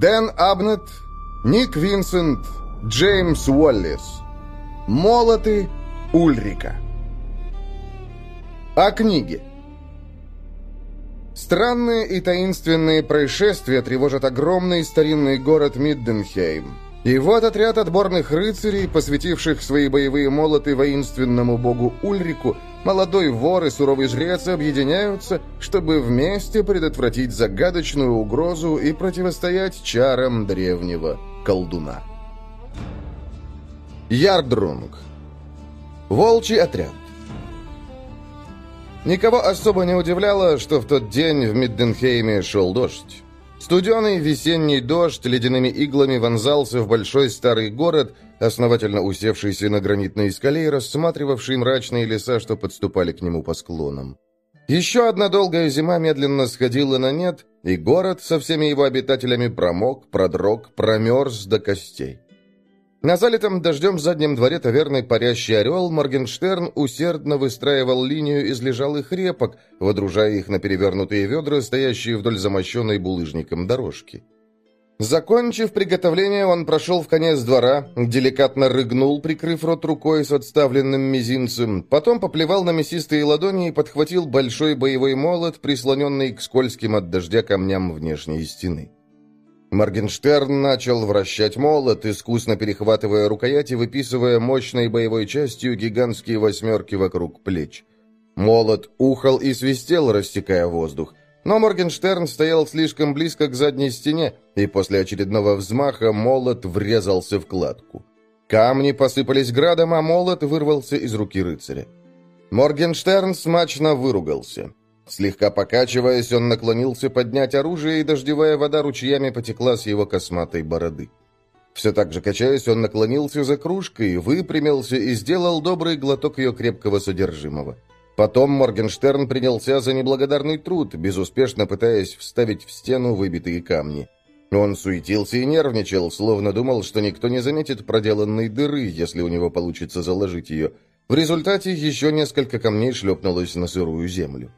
Дэн Абнет, Ник Винсент, Джеймс Уоллес. Молоты Ульрика. О книге. Странные и таинственные происшествия тревожат огромный старинный город Мидденхейм. И вот отряд отборных рыцарей, посвятивших свои боевые молоты воинственному богу Ульрику, молодой вор и суровый жрец объединяются, чтобы вместе предотвратить загадочную угрозу и противостоять чарам древнего колдуна. Ярдрунг. Волчий отряд. Никого особо не удивляло, что в тот день в Мидденхейме шел дождь. Студеный весенний дождь ледяными иглами вонзался в большой старый город, основательно усевшийся на гранитной скале и рассматривавший мрачные леса, что подступали к нему по склонам. Еще одна долгая зима медленно сходила на нет, и город со всеми его обитателями промок, продрог, промерз до костей. На залитом дождем заднем дворе таверной «Парящий орел» Моргенштерн усердно выстраивал линию из лежалых репок, водружая их на перевернутые ведра, стоящие вдоль замощенной булыжником дорожки. Закончив приготовление, он прошел в конец двора, деликатно рыгнул, прикрыв рот рукой с отставленным мизинцем, потом поплевал на мясистые ладони и подхватил большой боевой молот, прислоненный к скользким от дождя камням внешней стены. Моргенштерн начал вращать молот, искусно перехватывая рукоять и выписывая мощной боевой частью гигантские восьмерки вокруг плеч. Молот ухал и свистел, рассекая воздух. Но Моргенштерн стоял слишком близко к задней стене, и после очередного взмаха молот врезался в кладку. Камни посыпались градом, а молот вырвался из руки рыцаря. Моргенштерн смачно выругался. Слегка покачиваясь, он наклонился поднять оружие, и дождевая вода ручьями потекла с его косматой бороды. Все так же качаясь, он наклонился за кружкой, выпрямился и сделал добрый глоток ее крепкого содержимого. Потом Моргенштерн принялся за неблагодарный труд, безуспешно пытаясь вставить в стену выбитые камни. Он суетился и нервничал, словно думал, что никто не заметит проделанной дыры, если у него получится заложить ее. В результате еще несколько камней шлепнулось на сырую землю.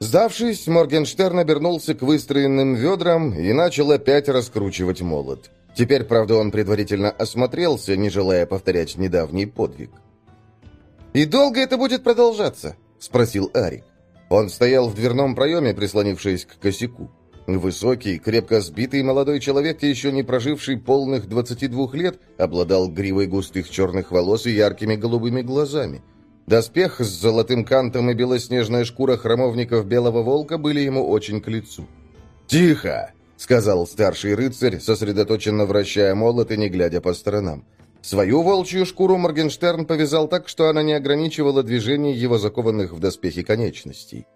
Сдавшись, Моргенштерн обернулся к выстроенным ведрам и начал опять раскручивать молот. Теперь, правда, он предварительно осмотрелся, не желая повторять недавний подвиг. «И долго это будет продолжаться?» — спросил Арик. Он стоял в дверном проеме, прислонившись к косяку. Высокий, крепко сбитый молодой человек, еще не проживший полных 22 лет, обладал гривой густых черных волос и яркими голубыми глазами. Доспех с золотым кантом и белоснежная шкура храмовников Белого Волка были ему очень к лицу. «Тихо!» — сказал старший рыцарь, сосредоточенно вращая молот и не глядя по сторонам. Свою волчью шкуру Моргенштерн повязал так, что она не ограничивала движений его закованных в доспехи конечностей.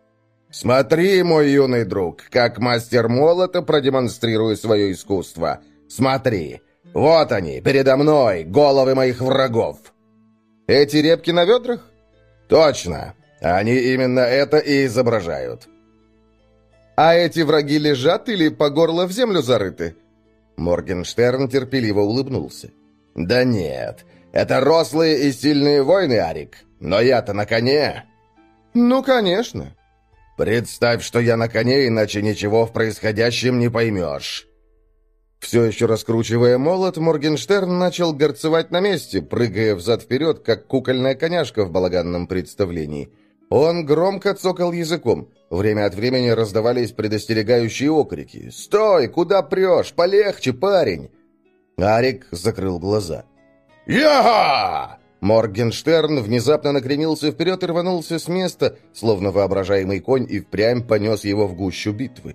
«Смотри, мой юный друг, как мастер молота продемонстрирую свое искусство. Смотри, вот они, передо мной, головы моих врагов». «Эти репки на ведрах?» «Точно! Они именно это и изображают!» «А эти враги лежат или по горло в землю зарыты?» Моргенштерн терпеливо улыбнулся. «Да нет, это рослые и сильные воины, Арик. Но я-то на коне!» «Ну, конечно!» «Представь, что я на коне, иначе ничего в происходящем не поймешь!» Все еще раскручивая молот, Моргенштерн начал горцевать на месте, прыгая взад-вперед, как кукольная коняшка в балаганном представлении. Он громко цокал языком. Время от времени раздавались предостерегающие окрики. «Стой! Куда прешь? Полегче, парень!» Арик закрыл глаза. «Яга!» Моргенштерн внезапно накренился вперед и рванулся с места, словно воображаемый конь, и впрямь понес его в гущу битвы.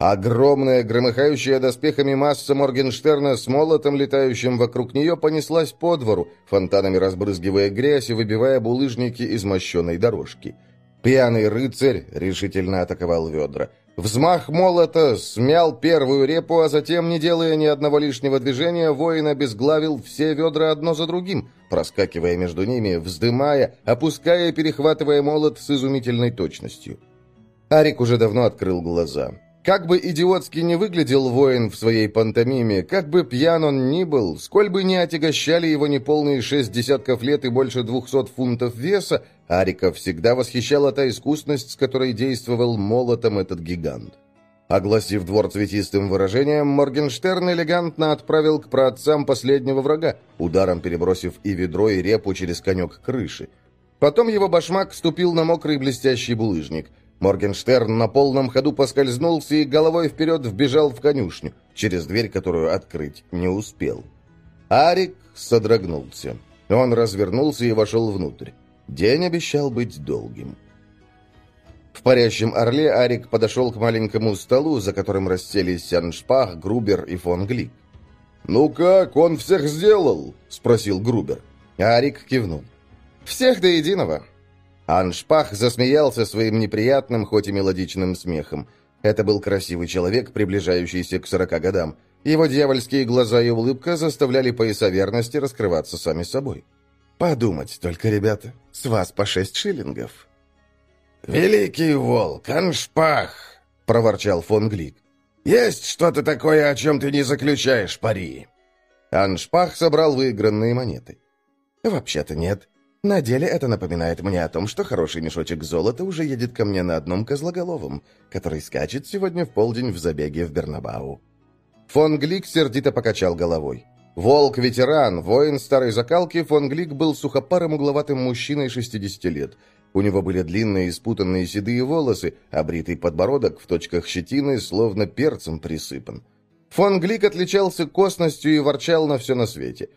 Огромная, громыхающая доспехами масса Моргенштерна с молотом, летающим вокруг нее, понеслась по двору, фонтанами разбрызгивая грязь и выбивая булыжники из мощенной дорожки. Пьяный рыцарь решительно атаковал ведра. Взмах молота смял первую репу, а затем, не делая ни одного лишнего движения, воин обезглавил все ведра одно за другим, проскакивая между ними, вздымая, опуская и перехватывая молот с изумительной точностью. Арик уже давно открыл глаза. Как бы идиотски не выглядел воин в своей пантомиме, как бы пьян он ни был, сколь бы не отягощали его неполные шесть десятков лет и больше двухсот фунтов веса, Арика всегда восхищала та искусность, с которой действовал молотом этот гигант. Огласив двор цветистым выражением, Моргенштерн элегантно отправил к праотцам последнего врага, ударом перебросив и ведро, и репу через конек крыши. Потом его башмак ступил на мокрый блестящий булыжник. Моргенштерн на полном ходу поскользнулся и головой вперед вбежал в конюшню, через дверь, которую открыть не успел. Арик содрогнулся. Он развернулся и вошел внутрь. День обещал быть долгим. В парящем орле Арик подошел к маленькому столу, за которым расселись Сяншпах, Грубер и фон Глик. «Ну как, он всех сделал?» — спросил Грубер. Арик кивнул. «Всех до единого». Аншпах засмеялся своим неприятным, хоть и мелодичным смехом. Это был красивый человек, приближающийся к сорока годам. Его дьявольские глаза и улыбка заставляли пояса верности раскрываться сами собой. «Подумать только, ребята, с вас по шесть шиллингов». «Великий волк, Аншпах!» — проворчал фон Глик. «Есть что-то такое, о чем ты не заключаешь пари?» Аншпах собрал выигранные монеты. «Вообще-то нет. На деле это напоминает мне о том, что хороший мешочек золота уже едет ко мне на одном козлоголовом, который скачет сегодня в полдень в забеге в Бернабау». Фон Глик сердито покачал головой. Волк-ветеран, воин старой закалки, фон Глик был сухопарым угловатым мужчиной 60 лет – у него были длинные спутанные седые волосы, а бритый подбородок в точках щетины словно перцем присыпан. Фон Глик отличался косностью и ворчал на все на свете.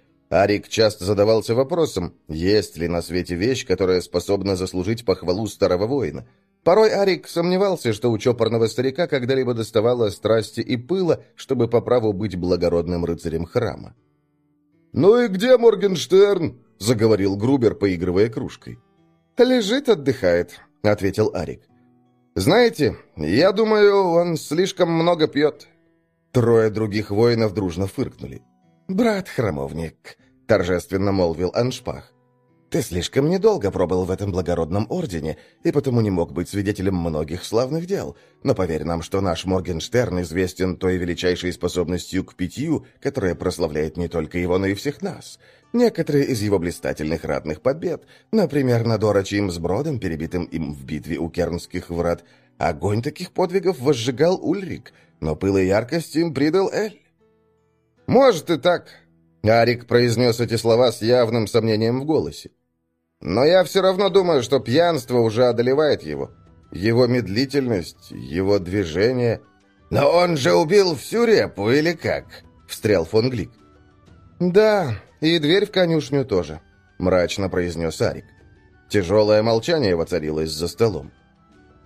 Арик часто задавался вопросом, есть ли на свете вещь, которая способна заслужить похвалу старого воина. Порой Арик сомневался, что у чопорного старика когда-либо доставало страсти и пыла, чтобы по праву быть благородным рыцарем храма. «Ну и где Моргенштерн?» — заговорил Грубер, поигрывая кружкой. «Лежит, отдыхает», — ответил Арик. «Знаете, я думаю, он слишком много пьет». Трое других воинов дружно фыркнули. «Брат-храмовник», — торжественно молвил Аншпах. Ты слишком недолго пробыл в этом благородном ордене, и потому не мог быть свидетелем многих славных дел. Но поверь нам, что наш Моргенштерн известен той величайшей способностью к питью, которая прославляет не только его, но и всех нас. Некоторые из его блистательных ратных побед, например, над Орочием с бродом, перебитым им в битве у Кернских врат, огонь таких подвигов возжигал Ульрик, но пыл и яркость им придал Эль. «Может и так», — Арик произнес эти слова с явным сомнением в голосе. Но я все равно думаю, что пьянство уже одолевает его. Его медлительность, его движение... «Но он же убил всю репу, или как?» — встрял фон Глик. «Да, и дверь в конюшню тоже», — мрачно произнес Арик. Тяжелое молчание воцарилось за столом.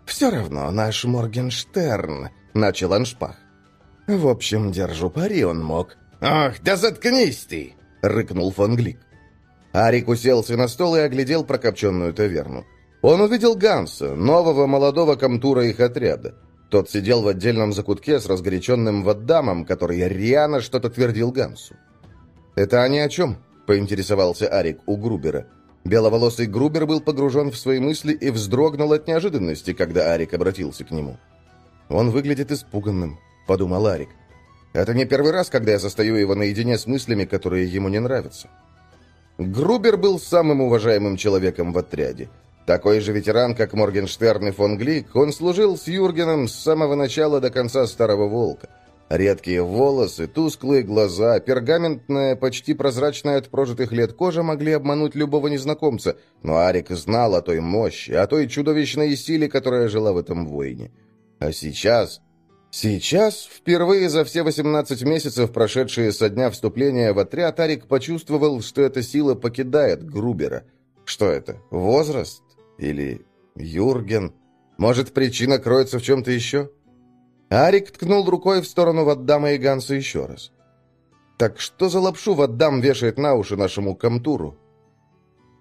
«Все равно наш Моргенштерн», — начал Аншпах. «В общем, держу пари, он мог». «Ах, да заткнись ты!» — рыкнул фон Глик. Арик уселся на стол и оглядел прокопченную таверну. Он увидел Ганса, нового молодого комтура их отряда. Тот сидел в отдельном закутке с разгоряченным Ваддамом, который рьяно что-то твердил Гансу. «Это они о чем?» — поинтересовался Арик у Грубера. Беловолосый Грубер был погружен в свои мысли и вздрогнул от неожиданности, когда Арик обратился к нему. «Он выглядит испуганным», — подумал Арик. «Это не первый раз, когда я застаю его наедине с мыслями, которые ему не нравятся». Грубер был самым уважаемым человеком в отряде. Такой же ветеран, как Моргенштерн и фон Глик, он служил с Юргеном с самого начала до конца Старого Волка. Редкие волосы, тусклые глаза, пергаментная, почти прозрачная от прожитых лет кожа могли обмануть любого незнакомца, но Арик знал о той мощи, о той чудовищной силе, которая жила в этом воине. А сейчас Сейчас, впервые за все 18 месяцев, прошедшие со дня вступления в отряд, Арик почувствовал, что эта сила покидает Грубера. Что это? Возраст? Или Юрген? Может, причина кроется в чем-то еще? Арик ткнул рукой в сторону Ваддама и Ганса еще раз. «Так что за лапшу Ваддам вешает на уши нашему Камтуру?»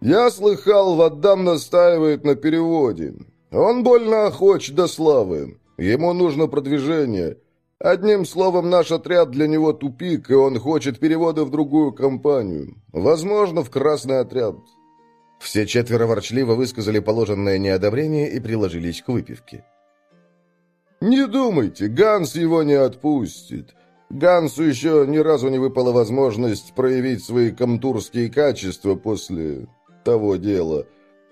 «Я слыхал, Ваддам настаивает на переводе. Он больно охоч до славы. Ему нужно продвижение. Одним словом, наш отряд для него тупик, и он хочет перевода в другую компанию. Возможно, в красный отряд». Все четверо ворчливо высказали положенное неодобрение и приложились к выпивке. «Не думайте, Ганс его не отпустит. Гансу еще ни разу не выпала возможность проявить свои комтурские качества после того дела.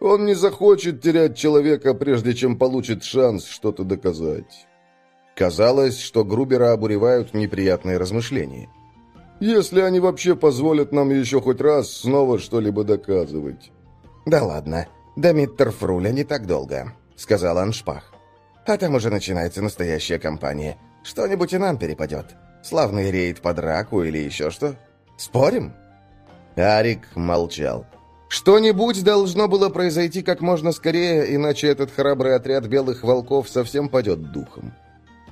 Он не захочет терять человека, прежде чем получит шанс что-то доказать. Казалось, что Грубера обуревают неприятные размышления. «Если они вообще позволят нам еще хоть раз снова что-либо доказывать». «Да ладно, до Миттерфруля не так долго», — сказал Аншпах. «А там уже начинается настоящая кампания. Что-нибудь и нам перепадет. Славный рейд по драку или еще что. Спорим?» Арик молчал. Что-нибудь должно было произойти как можно скорее, иначе этот храбрый отряд белых волков совсем падет духом.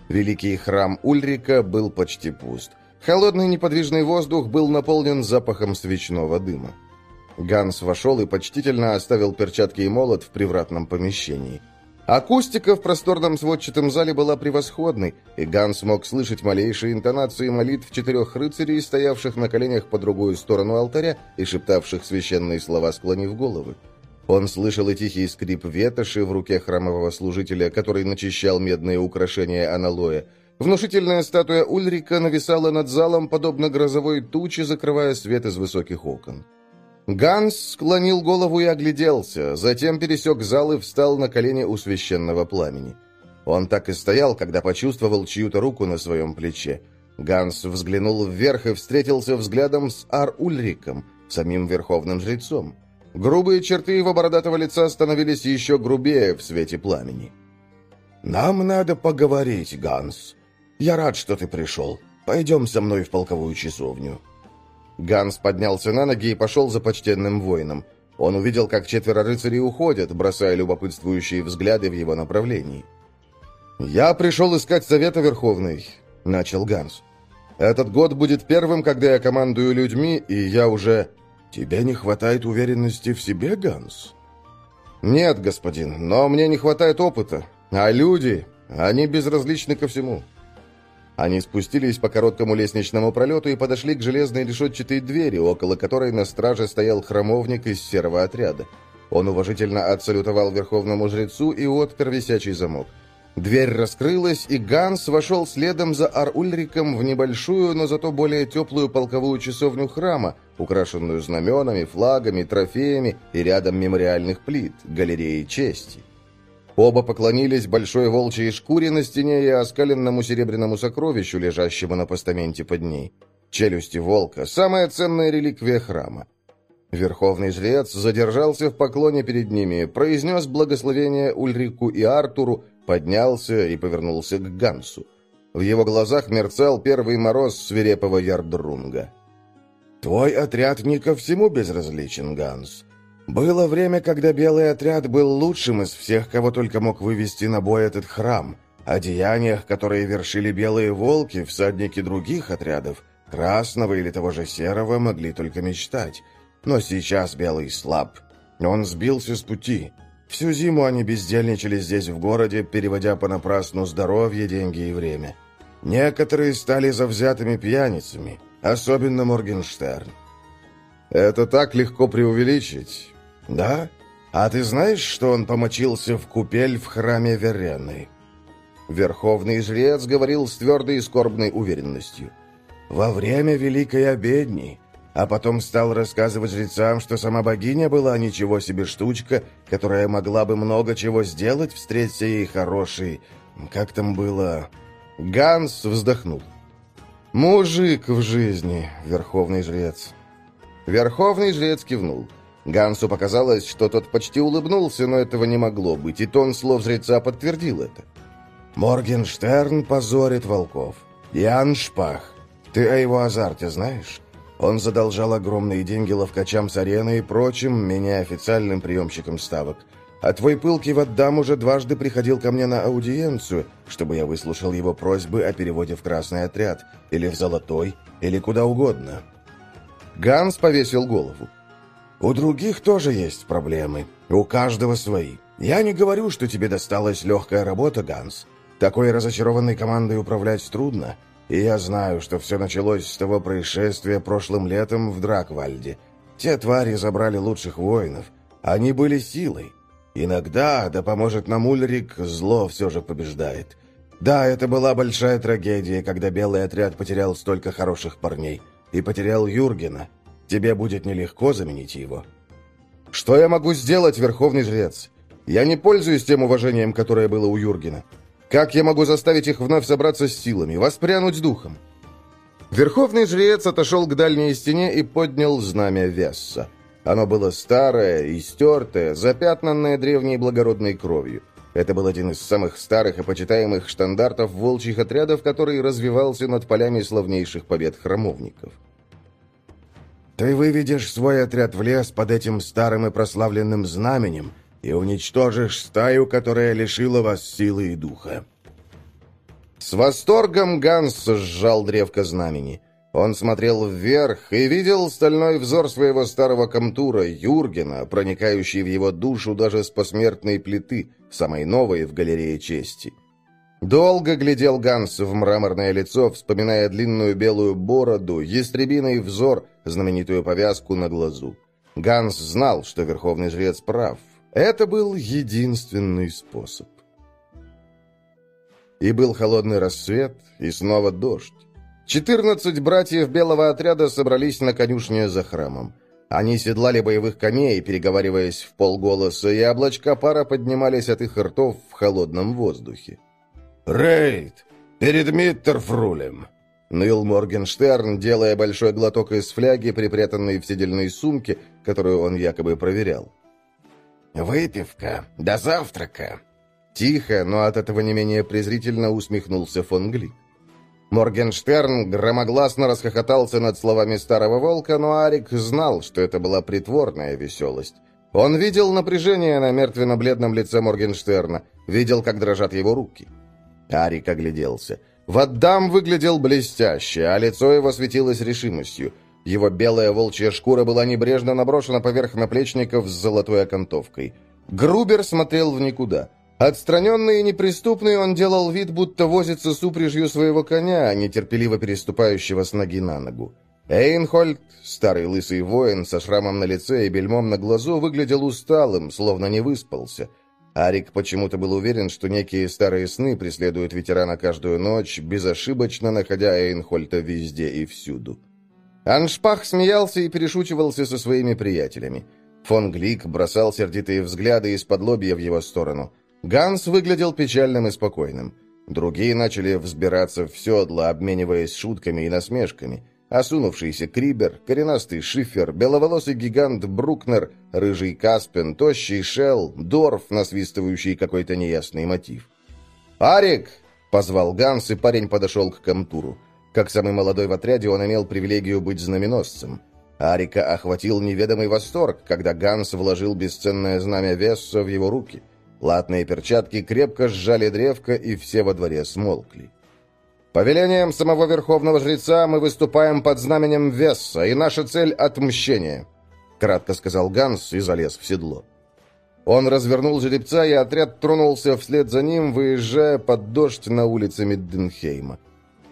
Великий храм Ульрика был почти пуст. Холодный неподвижный воздух был наполнен запахом свечного дыма. Ганс вошел и почтительно оставил перчатки и молот в привратном помещении. Акустика в просторном сводчатом зале была превосходной, и Ганс мог слышать малейшие интонации молитв четырех рыцарей, стоявших на коленях по другую сторону алтаря и шептавших священные слова, склонив головы. Он слышал и тихий скрип ветоши в руке храмового служителя, который начищал медные украшения аналоя, Внушительная статуя Ульрика нависала над залом, подобно грозовой туче, закрывая свет из высоких окон. Ганс склонил голову и огляделся, затем пересек зал и встал на колени у священного пламени. Он так и стоял, когда почувствовал чью-то руку на своем плече. Ганс взглянул вверх и встретился взглядом с Ар-Ульриком, самим верховным жрецом. Грубые черты его бородатого лица становились еще грубее в свете пламени. «Нам надо поговорить, Ганс», «Я рад, что ты пришел. Пойдем со мной в полковую часовню». Ганс поднялся на ноги и пошел за почтенным воином. Он увидел, как четверо рыцарей уходят, бросая любопытствующие взгляды в его направлении. «Я пришел искать Совета Верховный», — начал Ганс. «Этот год будет первым, когда я командую людьми, и я уже...» «Тебе не хватает уверенности в себе, Ганс?» «Нет, господин, но мне не хватает опыта. А люди, они безразличны ко всему». Они спустились по короткому лестничному пролету и подошли к железной решетчатой двери, около которой на страже стоял храмовник из серого отряда. Он уважительно отсалютовал верховному жрецу и отпер висячий замок. Дверь раскрылась, и Ганс вошел следом за Ар-Ульриком в небольшую, но зато более теплую полковую часовню храма, украшенную знаменами, флагами, трофеями и рядом мемориальных плит, галереи чести. Оба поклонились большой волчьей шкуре на стене и оскаленному серебряному сокровищу, лежащему на постаменте под ней. Челюсти волка – самая ценная реликвия храма. Верховный жрец задержался в поклоне перед ними, произнес благословение Ульрику и Артуру, поднялся и повернулся к Гансу. В его глазах мерцал первый мороз свирепого Ярдрунга. «Твой отряд не ко всему безразличен, Ганс. Было время, когда белый отряд был лучшим из всех, кого только мог вывести на бой этот храм. О деяниях, которые вершили белые волки, всадники других отрядов, красного или того же серого, могли только мечтать. Но сейчас белый слаб. Он сбился с пути. Всю зиму они бездельничали здесь в городе, переводя понапрасну здоровье, деньги и время. Некоторые стали завзятыми пьяницами, особенно Моргенштерн. Это так легко преувеличить. «Да? А ты знаешь, что он помочился в купель в храме Верены?» Верховный жрец говорил с твердой и скорбной уверенностью. «Во время Великой Обедни, а потом стал рассказывать жрецам, что сама богиня была ничего себе штучка, которая могла бы много чего сделать, встреться ей хороший... Как там было...» Ганс вздохнул. «Мужик в жизни, верховный жрец». Верховный жрец кивнул. Гансу показалось, что тот почти улыбнулся, но этого не могло быть, и тон слов жреца подтвердил это. «Моргенштерн позорит волков. Ян Шпах. Ты о его азарте знаешь? Он задолжал огромные деньги ловкачам с арены и прочим, меня официальным приемщиком ставок. А твой пылкий Ваддам уже дважды приходил ко мне на аудиенцию, чтобы я выслушал его просьбы о переводе в красный отряд, или в золотой, или куда угодно». Ганс повесил голову. У других тоже есть проблемы. У каждого свои. Я не говорю, что тебе досталась легкая работа, Ганс. Такой разочарованной командой управлять трудно. И я знаю, что все началось с того происшествия прошлым летом в Драквальде. Те твари забрали лучших воинов. Они были силой. Иногда, да поможет нам Ульрик, зло все же побеждает. Да, это была большая трагедия, когда белый отряд потерял столько хороших парней. И потерял Юргена. Тебе будет нелегко заменить его». «Что я могу сделать, Верховный Жрец? Я не пользуюсь тем уважением, которое было у Юргена. Как я могу заставить их вновь собраться с силами, воспрянуть духом? Верховный жрец отошел к дальней стене и поднял знамя Весса. Оно было старое, истертое, запятнанное древней благородной кровью. Это был один из самых старых и почитаемых штандартов волчьих отрядов, который развивался над полями славнейших побед храмовников. «Ты выведешь свой отряд в лес под этим старым и прославленным знаменем и уничтожишь стаю, которая лишила вас силы и духа». С восторгом Ганс сжал древко знамени – он смотрел вверх и видел стальной взор своего старого комтура, Юргена, проникающий в его душу даже с посмертной плиты, самой новой в галерее чести. Долго глядел Ганс в мраморное лицо, вспоминая длинную белую бороду, ястребиный взор, знаменитую повязку на глазу. Ганс знал, что верховный жрец прав. Это был единственный способ. И был холодный рассвет, и снова дождь. Четырнадцать братьев белого отряда собрались на конюшне за храмом. Они седлали боевых коней, переговариваясь в полголоса, и облачка пара поднимались от их ртов в холодном воздухе. «Рейд! Перед Миттерфрулем!» Ныл Моргенштерн, делая большой глоток из фляги, припрятанной в седельной сумке, которую он якобы проверял. «Выпивка. До завтрака!» Тихо, но от этого не менее презрительно усмехнулся фон Глик. Моргенштерн громогласно расхохотался над словами старого волка, но Арик знал, что это была притворная веселость. Он видел напряжение на мертвенно-бледном лице Моргенштерна, видел, как дрожат его руки. Арик огляделся. Ваддам выглядел блестяще, а лицо его светилось решимостью. Его белая волчья шкура была небрежно наброшена поверх наплечников с золотой окантовкой. Грубер смотрел в никуда — Отстраненный и неприступный, он делал вид, будто возится с упряжью своего коня, нетерпеливо переступающего с ноги на ногу. Эйнхольд, старый лысый воин со шрамом на лице и бельмом на глазу, выглядел усталым, словно не выспался. Арик почему-то был уверен, что некие старые сны преследуют ветерана каждую ночь, безошибочно находя Эйнхольда везде и всюду. Аншпах смеялся и перешучивался со своими приятелями. Фон Глик бросал сердитые взгляды из-под лобья в его сторону – Ганс выглядел печальным и спокойным. Другие начали взбираться в седло, обмениваясь шутками и насмешками. Осунувшийся Крибер, коренастый Шифер, беловолосый гигант Брукнер, рыжий Каспен, тощий Шелл, Дорф, насвистывающий какой-то неясный мотив. «Арик!» — позвал Ганс, и парень подошел к Камтуру. Как самый молодой в отряде, он имел привилегию быть знаменосцем. Арика охватил неведомый восторг, когда Ганс вложил бесценное знамя Весса в его руки — Латные перчатки крепко сжали древко, и все во дворе смолкли. «По велениям самого Верховного Жреца мы выступаем под знаменем Весса, и наша цель — отмщение», — кратко сказал Ганс и залез в седло. Он развернул жеребца, и отряд тронулся вслед за ним, выезжая под дождь на улице Мидденхейма.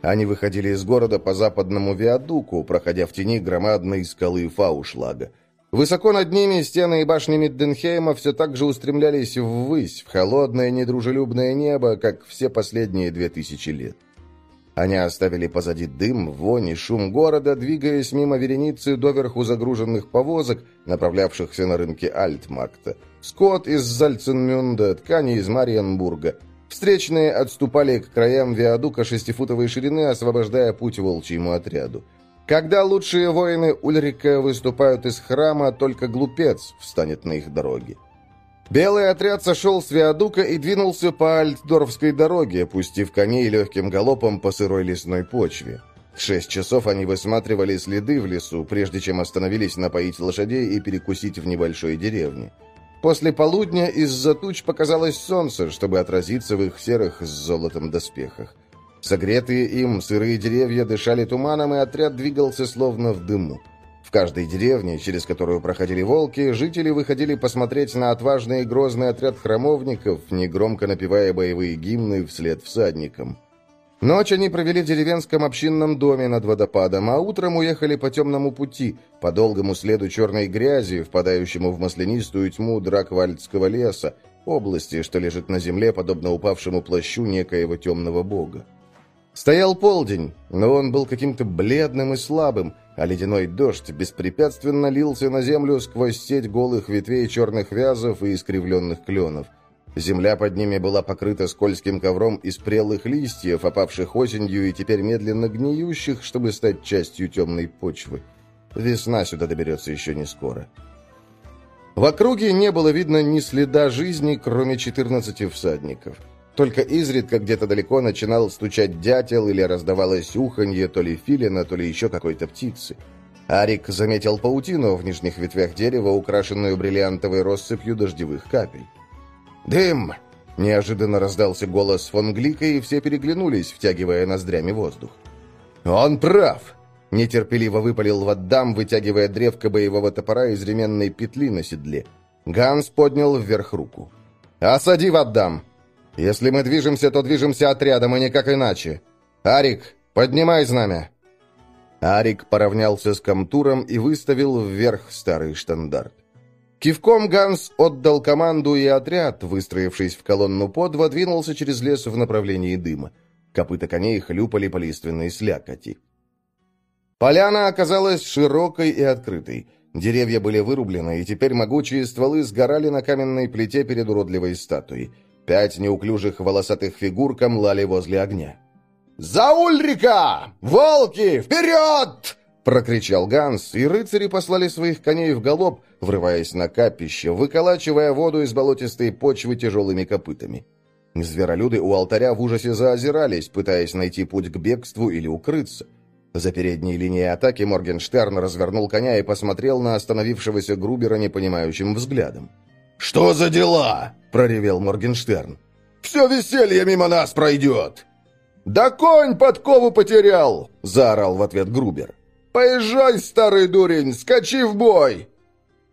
Они выходили из города по западному виадуку, проходя в тени громадной скалы Фаушлага. Высоко над ними стены и башни Мидденхейма все так же устремлялись ввысь, в холодное недружелюбное небо, как все последние две тысячи лет. Они оставили позади дым, вонь и шум города, двигаясь мимо вереницы доверху загруженных повозок, направлявшихся на рынке Альтмакта. Скот из Зальценмюнда, ткани из Мариенбурга. Встречные отступали к краям виадука шестифутовой ширины, освобождая путь волчьему отряду. Когда лучшие воины Ульрика выступают из храма, только глупец встанет на их дороге. Белый отряд сошел с Виадука и двинулся по Альтдорфской дороге, пустив коней легким галопом по сырой лесной почве. Шесть часов они высматривали следы в лесу, прежде чем остановились напоить лошадей и перекусить в небольшой деревне. После полудня из-за туч показалось солнце, чтобы отразиться в их серых с золотом доспехах. Согретые им сырые деревья дышали туманом, и отряд двигался словно в дыму. В каждой деревне, через которую проходили волки, жители выходили посмотреть на отважный и грозный отряд храмовников, негромко напевая боевые гимны вслед всадникам. Ночь они провели в деревенском общинном доме над водопадом, а утром уехали по темному пути, по долгому следу черной грязи, впадающему в маслянистую тьму Драквальдского леса, области, что лежит на земле, подобно упавшему плащу некоего темного бога. Стоял полдень, но он был каким-то бледным и слабым, а ледяной дождь беспрепятственно лился на землю сквозь сеть голых ветвей черных вязов и искривленных кленов. Земля под ними была покрыта скользким ковром из прелых листьев, опавших осенью и теперь медленно гниющих, чтобы стать частью темной почвы. Весна сюда доберется еще не скоро. В округе не было видно ни следа жизни, кроме 14 всадников. Только изредка где-то далеко начинал стучать дятел или раздавалось уханье то ли филина, то ли еще какой-то птицы. Арик заметил паутину в нижних ветвях дерева, украшенную бриллиантовой россыпью дождевых капель. «Дым!» – неожиданно раздался голос фон Глика, и все переглянулись, втягивая ноздрями воздух. «Он прав!» – нетерпеливо выпалил Ваддам, вытягивая древко боевого топора из ременной петли на седле. Ганс поднял вверх руку. «Осади, Ваддам! Если мы движемся, то движемся отрядом, и никак иначе. Арик, поднимай знамя!» Арик поравнялся с Камтуром и выставил вверх старый штандарт. Кивком Ганс отдал команду, и отряд, выстроившись в колонну по два, двинулся через лес в направлении дыма. Копыта коней хлюпали по лиственной слякоти. Поляна оказалась широкой и открытой. Деревья были вырублены, и теперь могучие стволы сгорали на каменной плите перед уродливой статуей. Пять неуклюжих волосатых фигур камлали возле огня. «За Ульрика! Волки! Вперед!» — прокричал Ганс, и рыцари послали своих коней в галоп, врываясь на капище, выколачивая воду из болотистой почвы тяжелыми копытами. Зверолюды у алтаря в ужасе заозирались, пытаясь найти путь к бегству или укрыться. За передней линией атаки Моргенштерн развернул коня и посмотрел на остановившегося Грубера непонимающим взглядом. «Что за дела?» — проревел Моргенштерн. «Все веселье мимо нас пройдет!» «Да конь подкову потерял!» — заорал в ответ Грубер. «Поезжай, старый дурень, скачи в бой!»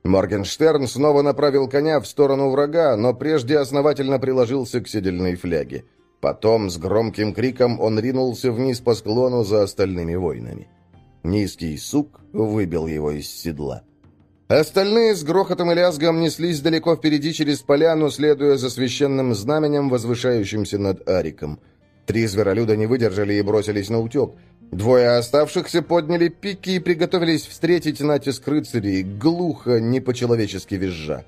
Моргенштерн снова направил коня в сторону врага, но прежде основательно приложился к седельной фляге. Потом с громким криком он ринулся вниз по склону за остальными воинами. Низкий сук выбил его из седла. Остальные с грохотом и лязгом неслись далеко впереди через поляну, следуя за священным знаменем, возвышающимся над Ариком. Три зверолюда не выдержали и бросились на утек. Двое оставшихся подняли пики и приготовились встретить натиск рыцарей, глухо, не по-человечески визжа.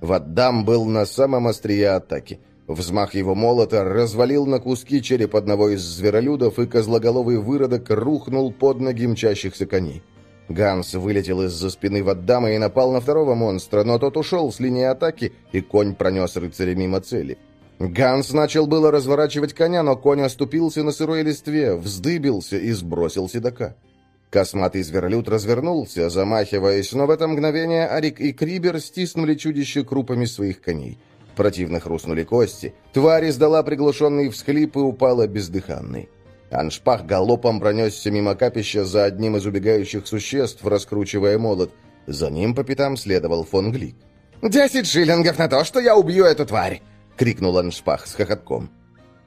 Ваддам был на самом острие атаки. Взмах его молота развалил на куски череп одного из зверолюдов, и козлоголовый выродок рухнул под ноги мчащихся коней. Ганс вылетел из-за спины Ваддама и напал на второго монстра, но тот ушел с линии атаки, и конь пронес рыцаря мимо цели. Ганс начал было разворачивать коня, но конь оступился на сырой листве, вздыбился и сбросил седока. Косматый зверолюд развернулся, замахиваясь, но в это мгновение Арик и Крибер стиснули чудище крупами своих коней. Противно хрустнули кости. Тварь издала приглушенный всхлип и упала бездыханной. Аншпах галопом пронесся мимо капища за одним из убегающих существ, раскручивая молот. За ним по пятам следовал фон Глик. «Десять шиллингов на то, что я убью эту тварь!» — крикнул Аншпах с хохотком.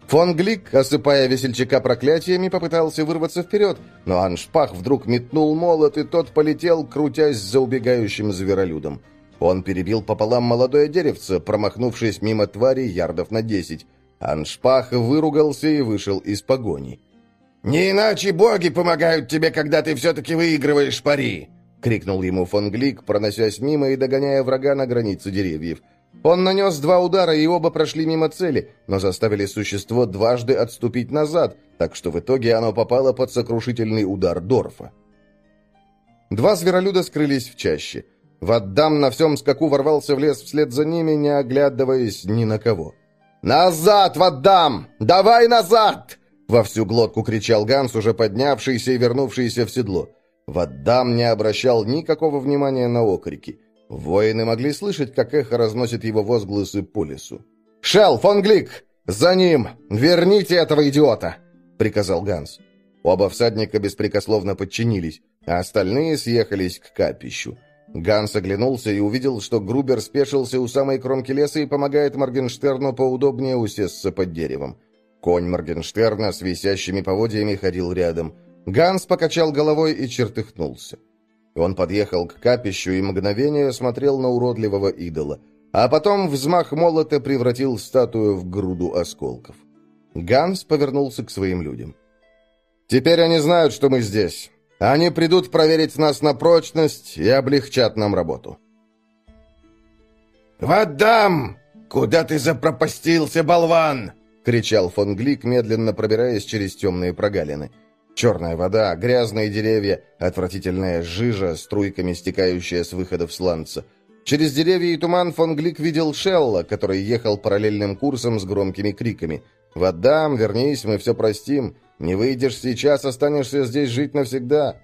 Фон Глик, осыпая весельчака проклятиями, попытался вырваться вперед, но Аншпах вдруг метнул молот, и тот полетел, крутясь за убегающим зверолюдом. Он перебил пополам молодое деревце, промахнувшись мимо твари ярдов на десять. Аншпах выругался и вышел из погони. «Не иначе боги помогают тебе, когда ты все-таки выигрываешь пари!» — крикнул ему фон Глик, проносясь мимо и догоняя врага на границе деревьев. Он нанес два удара, и оба прошли мимо цели, но заставили существо дважды отступить назад, так что в итоге оно попало под сокрушительный удар Дорфа. Два зверолюда скрылись в чаще. Ваддам на всем скаку ворвался в лес вслед за ними, не оглядываясь ни на кого. «Назад, Ваддам! Давай назад!» Во всю глотку кричал Ганс, уже поднявшийся и вернувшийся в седло. Ваддам не обращал никакого внимания на окрики. Воины могли слышать, как эхо разносит его возгласы по лесу. «Шел, фон Глик! За ним! Верните этого идиота!» — приказал Ганс. Оба всадника беспрекословно подчинились, а остальные съехались к капищу. Ганс оглянулся и увидел, что Грубер спешился у самой кромки леса и помогает Моргенштерну поудобнее усесться под деревом. Конь Моргенштерна с висящими поводьями ходил рядом. Ганс покачал головой и чертыхнулся. Он подъехал к капищу и мгновение смотрел на уродливого идола, а потом взмах молота превратил статую в груду осколков. Ганс повернулся к своим людям. «Теперь они знают, что мы здесь. Они придут проверить нас на прочность и облегчат нам работу». «Вадам! «Куда ты запропастился, болван?» — кричал фон Глик, медленно пробираясь через темные прогалины. Черная вода, грязные деревья, отвратительная жижа, струйками стекающая с выходов сланца. Через деревья и туман фон Глик видел Шелла, который ехал параллельным курсом с громкими криками. «Вадам, вернись, мы все простим. Не выйдешь сейчас, останешься здесь жить навсегда».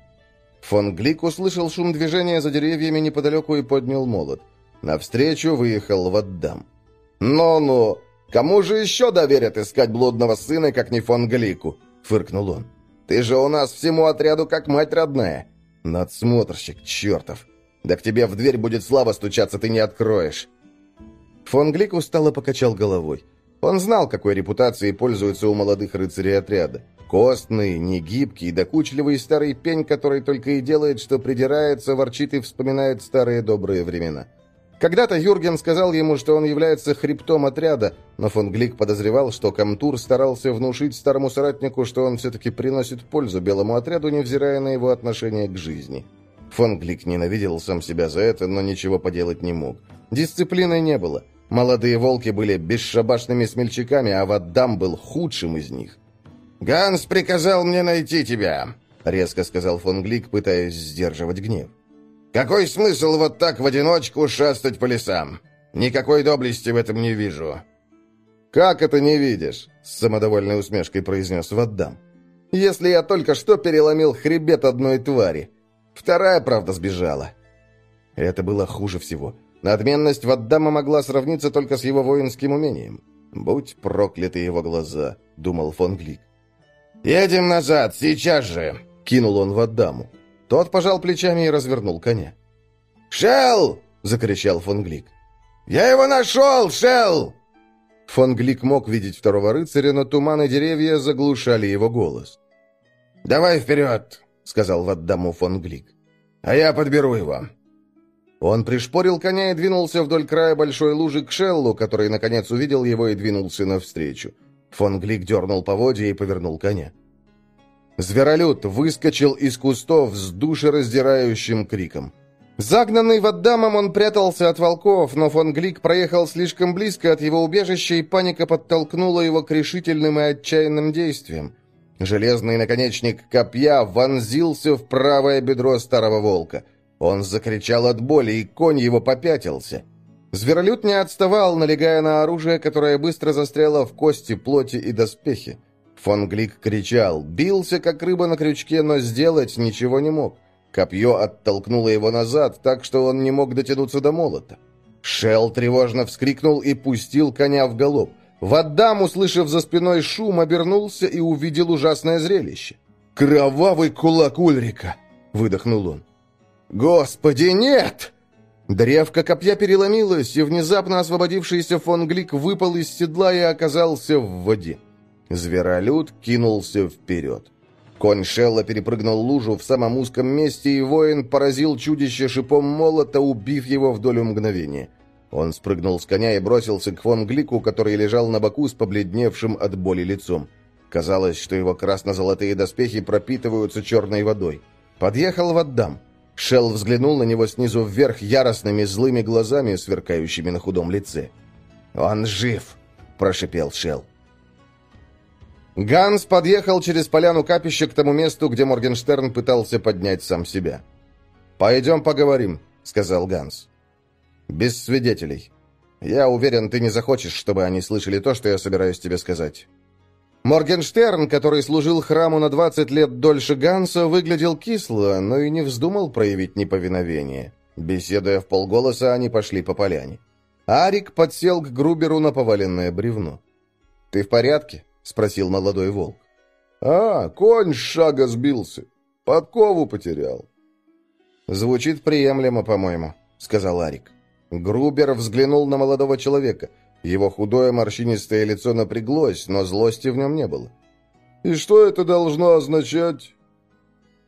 Фон Глик услышал шум движения за деревьями неподалеку и поднял молот. Навстречу выехал Ваддам. «Ну-ну, кому же еще доверят искать блудного сына, как не фон Глику?» — фыркнул он. Ты же у нас всему отряду как мать родная. Надсмотрщик чертов. Да к тебе в дверь будет слабо стучаться, ты не откроешь. Фон Глик устало покачал головой. Он знал, какой репутацией пользуются у молодых рыцарей отряда. Костный, негибкий, докучливый старый пень, который только и делает, что придирается, ворчит и вспоминает старые добрые времена. Когда-то Юрген сказал ему, что он является хребтом отряда, но фон Глик подозревал, что Камтур старался внушить старому соратнику, что он все-таки приносит пользу белому отряду, невзирая на его отношение к жизни. Фон Глик ненавидел сам себя за это, но ничего поделать не мог. Дисциплины не было. Молодые волки были бесшабашными смельчаками, а Ваддам был худшим из них. «Ганс приказал мне найти тебя», — резко сказал фон Глик, пытаясь сдерживать гнев. Какой смысл вот так в одиночку шастать по лесам? Никакой доблести в этом не вижу». «Как это не видишь?» — с самодовольной усмешкой произнес Ваддам. «Если я только что переломил хребет одной твари. Вторая, правда, сбежала». Это было хуже всего. Надменность Ваддама могла сравниться только с его воинским умением. «Будь прокляты его глаза», — думал фон Глик. «Едем назад, сейчас же!» — кинул он Ваддаму. Тот пожал плечами и развернул коня. «Шелл!» — закричал фон Глик. «Я его нашел, Шелл!» Фон Глик мог видеть второго рыцаря, но туман и деревья заглушали его голос. «Давай вперед!» — сказал Ваддаму фон Глик. «А я подберу его». Он пришпорил коня и двинулся вдоль края большой лужи к Шеллу, который, наконец, увидел его и двинулся навстречу. Фон Глик дернул поводья и повернул коня. Зверолюд выскочил из кустов с душераздирающим криком. Загнанный в Аддамом, он прятался от волков, но фон Глик проехал слишком близко от его убежища, и паника подтолкнула его к решительным и отчаянным действиям. Железный наконечник копья вонзился в правое бедро старого волка. Он закричал от боли, и конь его попятился. Зверолюд не отставал, налегая на оружие, которое быстро застряло в кости, плоти и доспехи. Фон Глик кричал, бился, как рыба на крючке, но сделать ничего не мог. Копье оттолкнуло его назад, так что он не мог дотянуться до молота. Шел тревожно вскрикнул и пустил коня в галоп. Вадам, услышав за спиной шум, обернулся и увидел ужасное зрелище. «Кровавый кулак Ульрика!» — выдохнул он. «Господи, нет!» Древко копья переломилось, и внезапно освободившийся фон Глик выпал из седла и оказался в воде. Зверолюд кинулся вперед. Конь Шелла перепрыгнул лужу в самом узком месте, и воин поразил чудище шипом молота, убив его в долю мгновения. Он спрыгнул с коня и бросился к фон Глику, который лежал на боку с побледневшим от боли лицом. Казалось, что его красно-золотые доспехи пропитываются черной водой. Подъехал Ваддам. Шелл взглянул на него снизу вверх яростными злыми глазами, сверкающими на худом лице. «Он жив!» – прошипел Шелл. Ганс подъехал через поляну капища к тому месту, где Моргенштерн пытался поднять сам себя. «Пойдем поговорим», — сказал Ганс. «Без свидетелей. Я уверен, ты не захочешь, чтобы они слышали то, что я собираюсь тебе сказать». Моргенштерн, который служил храму на 20 лет дольше Ганса, выглядел кисло, но и не вздумал проявить неповиновение. Беседуя в полголоса, они пошли по поляне. Арик подсел к Груберу на поваленное бревно. «Ты в порядке?» — спросил молодой волк. «А, конь с шага сбился. Подкову потерял». «Звучит приемлемо, по-моему», — сказал Арик. Грубер взглянул на молодого человека. Его худое морщинистое лицо напряглось, но злости в нем не было. «И что это должно означать?»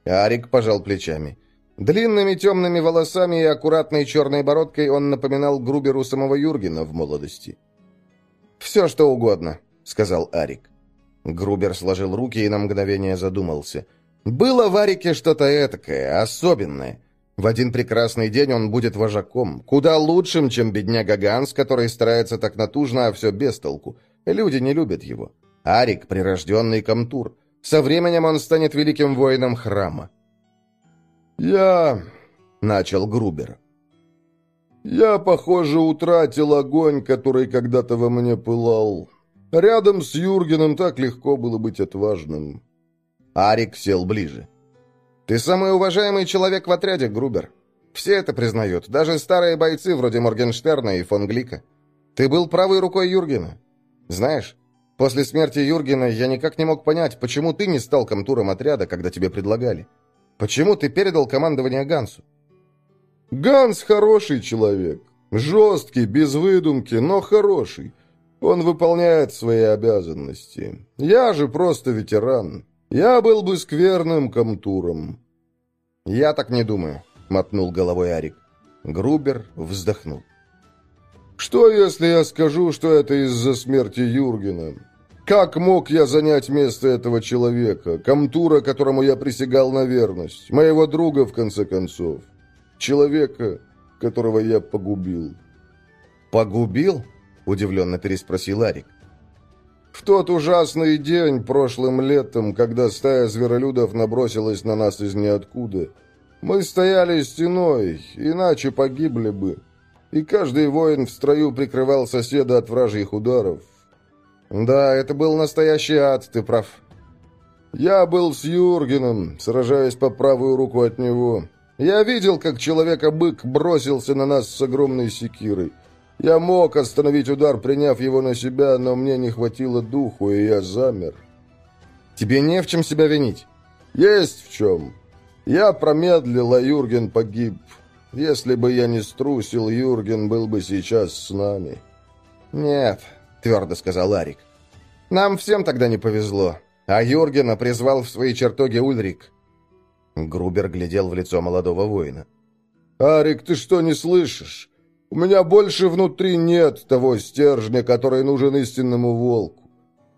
Арик пожал плечами. Длинными темными волосами и аккуратной черной бородкой он напоминал Груберу самого Юргена в молодости. «Все, что угодно», — сказал Арик. Грубер сложил руки и на мгновение задумался. Было в Арике что-то этакое, особенное. В один прекрасный день он будет вожаком, куда лучшим, чем бедняга Ганс, который старается так натужно, а все без толку. Люди не любят его. Арик — прирожденный комтур. Со временем он станет великим воином храма. «Я...» — начал Грубер. «Я, похоже, утратил огонь, который когда-то во мне пылал. Рядом с Юргеном так легко было быть отважным». Арик сел ближе. «Ты самый уважаемый человек в отряде, Грубер. Все это признают, даже старые бойцы вроде Моргенштерна и фон Глика. Ты был правой рукой Юргена. Знаешь, после смерти Юргена я никак не мог понять, почему ты не стал комтуром отряда, когда тебе предлагали. Почему ты передал командование Гансу?» «Ганс хороший человек. Жесткий, без выдумки, но хороший. Он выполняет свои обязанности. Я же просто ветеран. Я был бы скверным комтуром». «Я так не думаю», — мотнул головой Арик. Грубер вздохнул. «Что, если я скажу, что это из-за смерти Юргена? Как мог я занять место этого человека, комтура, которому я присягал на верность, моего друга, в конце концов, человека, которого я погубил?» «Погубил?» — удивленно переспросил Арик. В тот ужасный день прошлым летом, когда стая зверолюдов набросилась на нас из ниоткуда, мы стояли стеной, иначе погибли бы. И каждый воин в строю прикрывал соседа от вражьих ударов. Да, это был настоящий ад, ты прав. Я был с Юргеном, сражаясь по правую руку от него. Я видел, как человека-бык бросился на нас с огромной секирой. Я мог остановить удар, приняв его на себя, но мне не хватило духу, и я замер. Тебе не в чем себя винить. Есть в чем. Я промедлил, а Юрген погиб. Если бы я не струсил, Юрген был бы сейчас с нами. Нет, твердо сказал Арик. Нам всем тогда не повезло. А Юргена призвал в свои чертоги Ульрик. Грубер глядел в лицо молодого воина. «Арик, ты что, не слышишь? У меня больше внутри нет того стержня, который нужен истинному волку.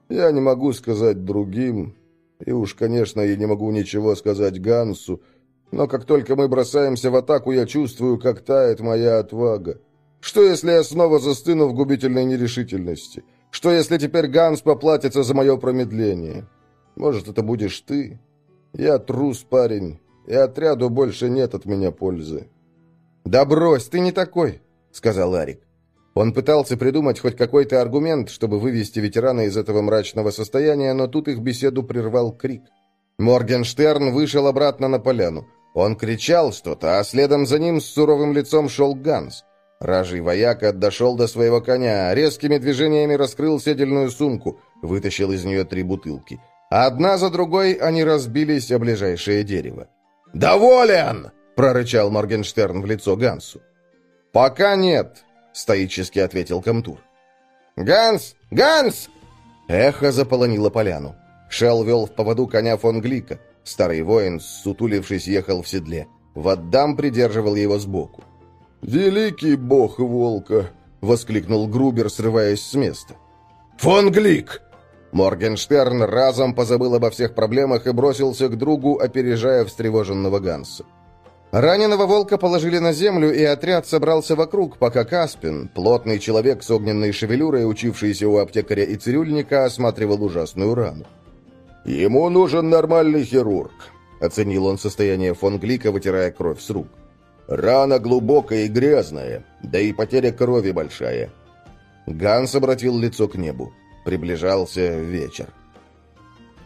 Я не могу сказать другим, и уж, конечно, я не могу ничего сказать Гансу, но как только мы бросаемся в атаку, я чувствую, как тает моя отвага. Что, если я снова застыну в губительной нерешительности? Что, если теперь Ганс поплатится за мое промедление? Может, это будешь ты? Я трус, парень, и отряду больше нет от меня пользы. Да брось, ты не такой сказал Арик. Он пытался придумать хоть какой-то аргумент, чтобы вывести ветерана из этого мрачного состояния, но тут их беседу прервал крик. Моргенштерн вышел обратно на поляну. Он кричал что-то, а следом за ним с суровым лицом шел Ганс. Ражий вояка дошел до своего коня, резкими движениями раскрыл седельную сумку, вытащил из нее три бутылки. Одна за другой они разбились о ближайшее дерево. «Доволен!» — прорычал Моргенштерн в лицо Гансу. «Пока нет», — стоически ответил Камтур. «Ганс! Ганс!» Эхо заполонило поляну. Шел вел в поводу коня фон Глика. Старый воин, сутулившись, ехал в седле. Ваддам придерживал его сбоку. «Великий бог волка!» — воскликнул Грубер, срываясь с места. «Фон Глик!» Моргенштерн разом позабыл обо всех проблемах и бросился к другу, опережая встревоженного Ганса. Раненого волка положили на землю, и отряд собрался вокруг, пока Каспин, плотный человек с огненной шевелюрой, учившийся у аптекаря и цирюльника, осматривал ужасную рану. «Ему нужен нормальный хирург», — оценил он состояние фон Глика, вытирая кровь с рук. «Рана глубокая и грязная, да и потеря крови большая». Ганс обратил лицо к небу. Приближался вечер.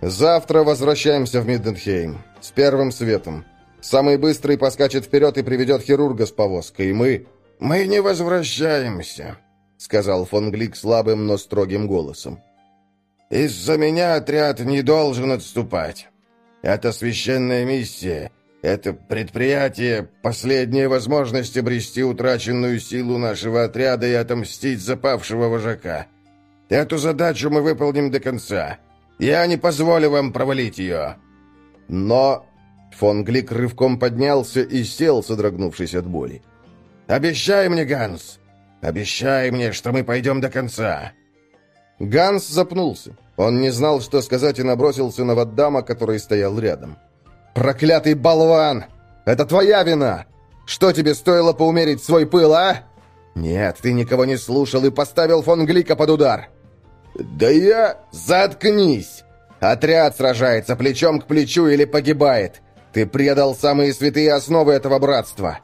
«Завтра возвращаемся в Мидденхейм. С первым светом. Самый быстрый поскачет вперед и приведет хирурга с повозкой, и мы...» «Мы не возвращаемся», — сказал фон Глик слабым, но строгим голосом. «Из-за меня отряд не должен отступать. Это священная миссия. Это предприятие — последняя возможность обрести утраченную силу нашего отряда и отомстить запавшего вожака. Эту задачу мы выполним до конца. Я не позволю вам провалить ее». «Но...» Фон Глик рывком поднялся и сел, содрогнувшись от боли. «Обещай мне, Ганс! Обещай мне, что мы пойдем до конца!» Ганс запнулся. Он не знал, что сказать, и набросился на Ваддама, который стоял рядом. «Проклятый болван! Это твоя вина! Что тебе стоило поумерить свой пыл, а? Нет, ты никого не слушал и поставил фон Глика под удар. Да я... Заткнись! Отряд сражается плечом к плечу или погибает. Ты предал самые святые основы этого братства.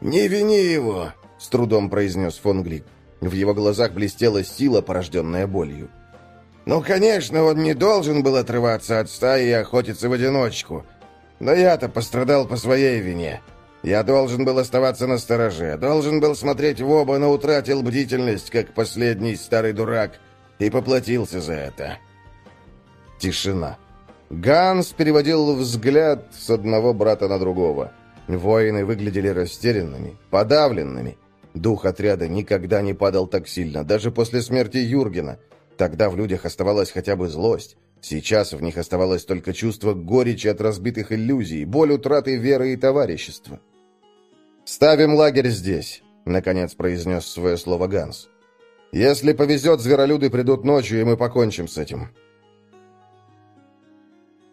Не вини его, с трудом произнес фон Глик. В его глазах блестела сила, порожденная болью. «Ну, конечно, он не должен был отрываться от стаи и охотиться в одиночку. Но я-то пострадал по своей вине. Я должен был оставаться на стороже, должен был смотреть в оба, но утратил бдительность, как последний старый дурак, и поплатился за это». Тишина. Ганс переводил взгляд с одного брата на другого. Воины выглядели растерянными, подавленными. Дух отряда никогда не падал так сильно, даже после смерти Юргена. Тогда в людях оставалась хотя бы злость. Сейчас в них оставалось только чувство горечи от разбитых иллюзий, боль утраты веры и товарищества. «Ставим лагерь здесь», — наконец произнес свое слово Ганс. «Если повезет, зверолюды придут ночью, и мы покончим с этим».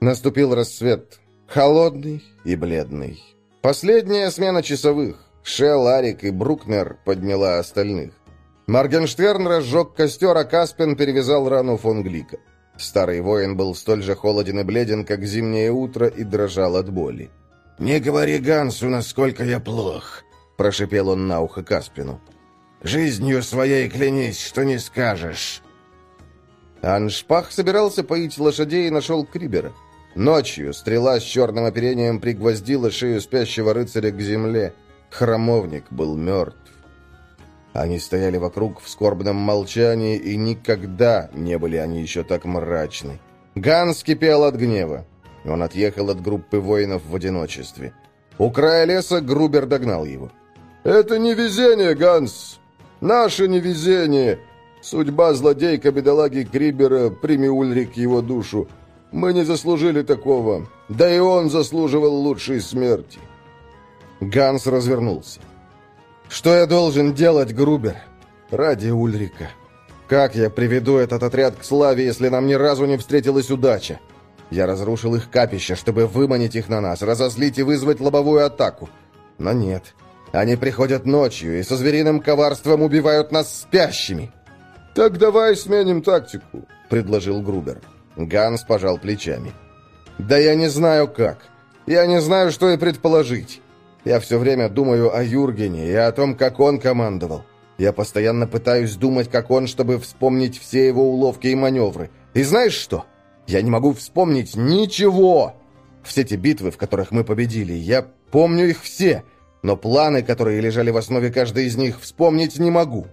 Наступил рассвет, холодный и бледный. Последняя смена часовых. Шел, Арик и Брукнер подняла остальных. Маргенштерн разжег костер, а Каспен перевязал рану фон Глика. Старый воин был столь же холоден и бледен, как зимнее утро, и дрожал от боли. «Не говори Гансу, насколько я плох», — прошипел он на ухо Каспину. «Жизнью своей клянись, что не скажешь». Аншпах собирался поить лошадей и нашел Крибера. Ночью стрела с черным оперением пригвоздила шею спящего рыцаря к земле. Храмовник был мертв. Они стояли вокруг в скорбном молчании, и никогда не были они еще так мрачны. Ганс кипел от гнева. Он отъехал от группы воинов в одиночестве. У края леса Грубер догнал его. «Это не везение, Ганс! Наше невезение! Судьба злодейка-бедолаги Крибера, прими Ульрик его душу. Мы не заслужили такого, да и он заслуживал лучшей смерти». Ганс развернулся. Что я должен делать, Грубер? Ради Ульрика. Как я приведу этот отряд к славе, если нам ни разу не встретилась удача? Я разрушил их капище, чтобы выманить их на нас, разозлить и вызвать лобовую атаку. Но нет. Они приходят ночью и со звериным коварством убивают нас спящими. «Так давай сменим тактику», — предложил Грубер. Ганс пожал плечами. «Да я не знаю как. Я не знаю, что и предположить. Я все время думаю о Юргене и о том, как он командовал. Я постоянно пытаюсь думать, как он, чтобы вспомнить все его уловки и маневры. И знаешь что? Я не могу вспомнить ничего. Все те битвы, в которых мы победили, я помню их все, но планы, которые лежали в основе каждой из них, вспомнить не могу».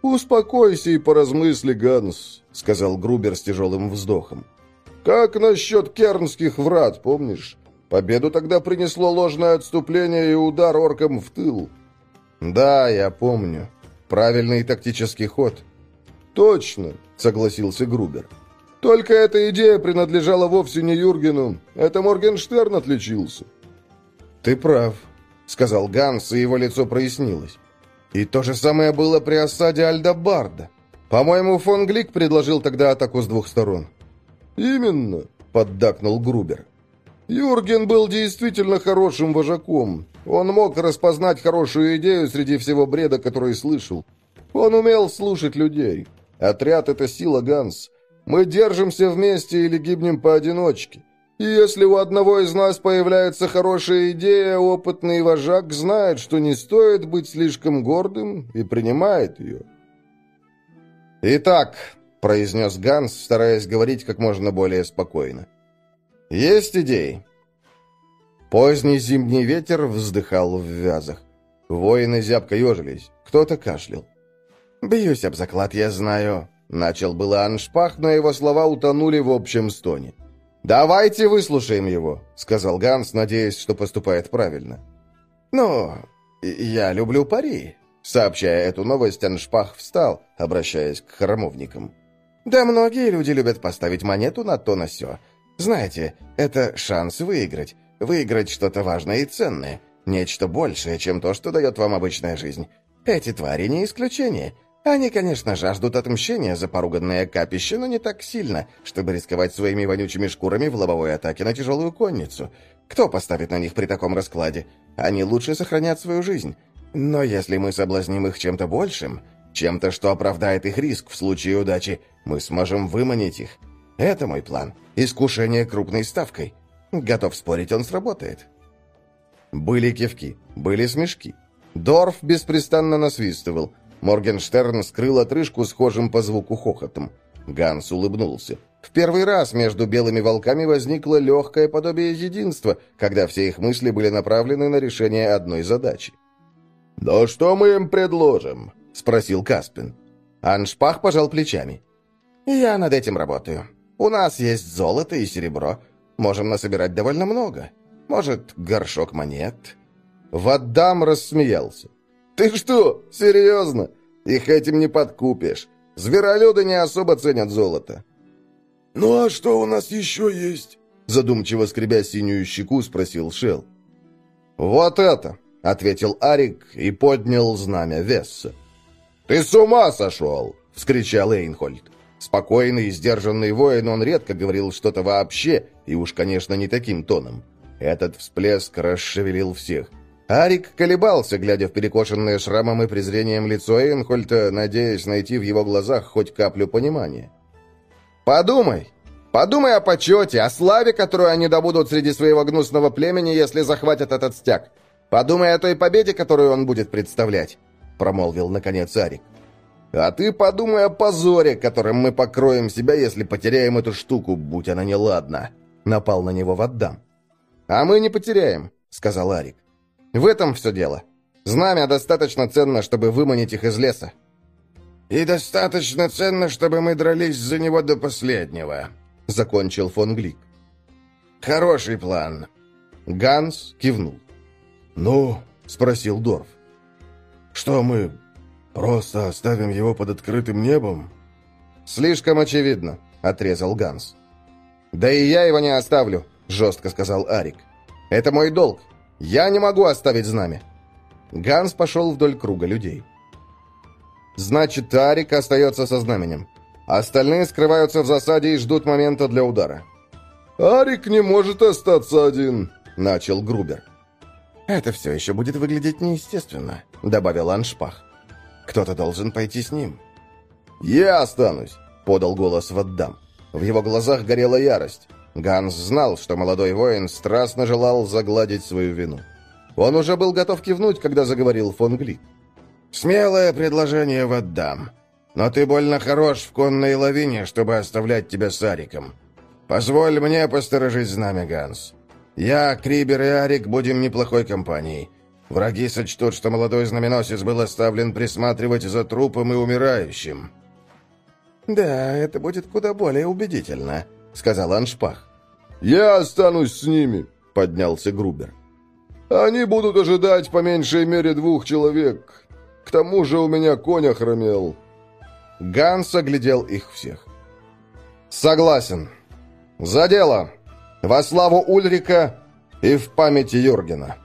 «Успокойся и поразмысли, Ганс», — сказал Грубер с тяжелым вздохом. «Как насчет кернских врат, помнишь? Победу тогда принесло ложное отступление и удар оркам в тыл. Да, я помню. Правильный тактический ход. Точно, согласился Грубер. Только эта идея принадлежала вовсе не Юргену. Это Моргенштерн отличился. Ты прав, сказал Ганс, и его лицо прояснилось. И то же самое было при осаде Альдабарда. По-моему, фон Глик предложил тогда атаку с двух сторон. Именно, поддакнул Грубер. Юрген был действительно хорошим вожаком. Он мог распознать хорошую идею среди всего бреда, который слышал. Он умел слушать людей. Отряд — это сила, Ганс. Мы держимся вместе или гибнем поодиночке. И если у одного из нас появляется хорошая идея, опытный вожак знает, что не стоит быть слишком гордым и принимает ее. «Итак», — произнес Ганс, стараясь говорить как можно более спокойно, — «Есть идеи?» Поздний зимний ветер вздыхал в вязах. Воины зябко ежились. Кто-то кашлял. «Бьюсь об заклад, я знаю». Начал было Аншпах, но его слова утонули в общем стоне. «Давайте выслушаем его», — сказал Ганс, надеясь, что поступает правильно. «Ну, я люблю пари», — сообщая эту новость, Аншпах встал, обращаясь к храмовникам. «Да многие люди любят поставить монету на то на сё. Знаете, это шанс выиграть. Выиграть что-то важное и ценное. Нечто большее, чем то, что дает вам обычная жизнь. Эти твари не исключение. Они, конечно, жаждут отмщения за поруганное капище, но не так сильно, чтобы рисковать своими вонючими шкурами в лобовой атаке на тяжелую конницу. Кто поставит на них при таком раскладе? Они лучше сохранят свою жизнь. Но если мы соблазним их чем-то большим, чем-то, что оправдает их риск в случае удачи, мы сможем выманить их. Это мой план. Искушение крупной ставкой. Готов спорить, он сработает. Были кивки, были смешки. Дорф беспрестанно насвистывал – Моргенштерн скрыл отрыжку схожим по звуку хохотом. Ганс улыбнулся. В первый раз между белыми волками возникло легкое подобие единства, когда все их мысли были направлены на решение одной задачи. «Да что мы им предложим?» — спросил Каспин. Аншпах пожал плечами. «Я над этим работаю. У нас есть золото и серебро. Можем насобирать довольно много. Может, горшок монет?» Ваддам рассмеялся. «Ты что, серьезно? Их этим не подкупишь. Зверолюды не особо ценят золото». «Ну а что у нас еще есть?» Задумчиво скребя синюю щеку, спросил Шел. «Вот это!» — ответил Арик и поднял знамя Весса. «Ты с ума сошел!» — вскричал Эйнхольд. Спокойный и сдержанный воин, он редко говорил что-то вообще, и уж, конечно, не таким тоном. Этот всплеск расшевелил всех. Арик колебался, глядя в перекошенное шрамом и презрением лицо Эйнхольта, надеясь найти в его глазах хоть каплю понимания. «Подумай! Подумай о почете, о славе, которую они добудут среди своего гнусного племени, если захватят этот стяг. Подумай о той победе, которую он будет представлять», — промолвил наконец Арик. «А ты подумай о позоре, которым мы покроем себя, если потеряем эту штуку, будь она неладна», — напал на него Ваддам. «А мы не потеряем», — сказал Арик. В этом все дело. Знамя достаточно ценно, чтобы выманить их из леса. «И достаточно ценно, чтобы мы дрались за него до последнего», — закончил фон Глик. «Хороший план». Ганс кивнул. «Ну?» — спросил Дорф. «Что мы просто оставим его под открытым небом?» «Слишком очевидно», — отрезал Ганс. «Да и я его не оставлю», — жестко сказал Арик. «Это мой долг. «Я не могу оставить знамя!» Ганс пошел вдоль круга людей. «Значит, Арик остается со знаменем. Остальные скрываются в засаде и ждут момента для удара». «Арик не может остаться один», — начал Грубер. «Это все еще будет выглядеть неестественно», — добавил Аншпах. «Кто-то должен пойти с ним». «Я останусь», — подал голос Ваддам. В его глазах горела ярость. Ганс знал, что молодой воин страстно желал загладить свою вину. Он уже был готов кивнуть, когда заговорил фон Глик. «Смелое предложение в отдам. Но ты больно хорош в конной лавине, чтобы оставлять тебя с Ариком. Позволь мне посторожить знамя, Ганс. Я, Крибер и Арик будем неплохой компанией. Враги сочтут, что молодой знаменосец был оставлен присматривать за трупом и умирающим». «Да, это будет куда более убедительно», — сказал Аншпах. «Я останусь с ними», — поднялся Грубер. «Они будут ожидать по меньшей мере двух человек. К тому же у меня конь охромел». Ганс оглядел их всех. «Согласен. За дело. Во славу Ульрика и в памяти Юргена».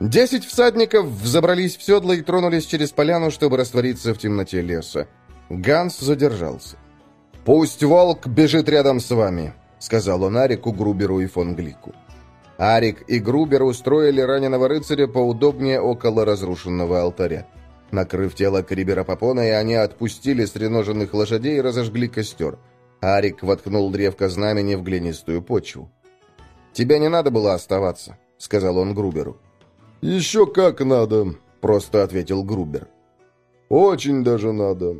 Десять всадников взобрались в седло и тронулись через поляну, чтобы раствориться в темноте леса. Ганс задержался. «Пусть волк бежит рядом с вами», — сказал он Арику, Груберу и фон Глику. Арик и Грубер устроили раненого рыцаря поудобнее около разрушенного алтаря. Накрыв тело Крибера попоной, они отпустили стреноженных лошадей и разожгли костер. Арик воткнул древко знамени в глинистую почву. «Тебе не надо было оставаться», — сказал он Груберу. «Еще как надо», — просто ответил Грубер. «Очень даже надо.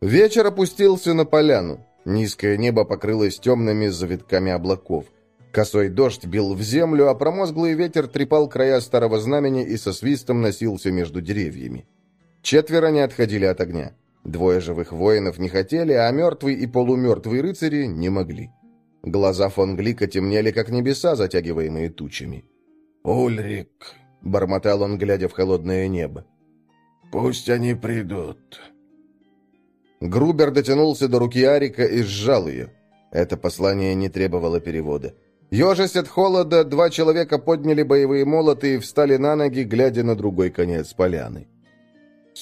Вечер опустился на поляну. Низкое небо покрылось темными завитками облаков. Косой дождь бил в землю, а промозглый ветер трепал края старого знамени и со свистом носился между деревьями. Четверо не отходили от огня. Двое живых воинов не хотели, а мертвый и полумертвый рыцари не могли. Глаза фон Глика темнели, как небеса, затягиваемые тучами. «Ульрик», — бормотал он, глядя в холодное небо, — «пусть они придут». Грубер дотянулся до руки Арика и сжал ее. Это послание не требовало перевода. Ежась от холода, два человека подняли боевые молоты и встали на ноги, глядя на другой конец поляны.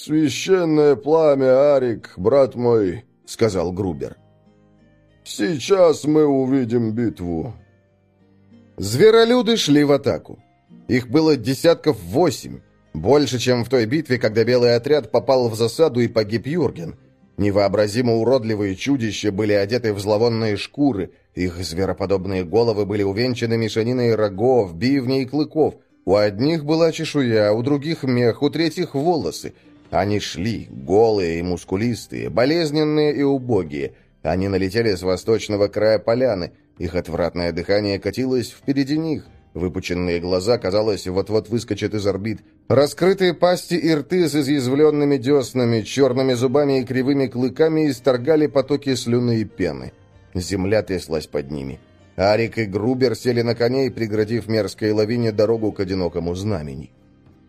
«Священное пламя, Арик, брат мой», — сказал Грубер. «Сейчас мы увидим битву». Зверолюды шли в атаку. Их было десятков восемь, больше, чем в той битве, когда белый отряд попал в засаду и погиб Юрген. Невообразимо уродливые чудища были одеты в зловонные шкуры, их звероподобные головы были увенчаны мешаниной рогов, бивней и клыков. У одних была чешуя, у других мех, у третьих волосы — они шли, голые и мускулистые, болезненные и убогие. Они налетели с восточного края поляны. Их отвратное дыхание катилось впереди них. Выпученные глаза, казалось, вот-вот выскочат из орбит. Раскрытые пасти и рты с изъязвленными деснами, черными зубами и кривыми клыками исторгали потоки слюны и пены. Земля тряслась под ними. Арик и Грубер сели на коней, преградив мерзкой лавине дорогу к одинокому знамени.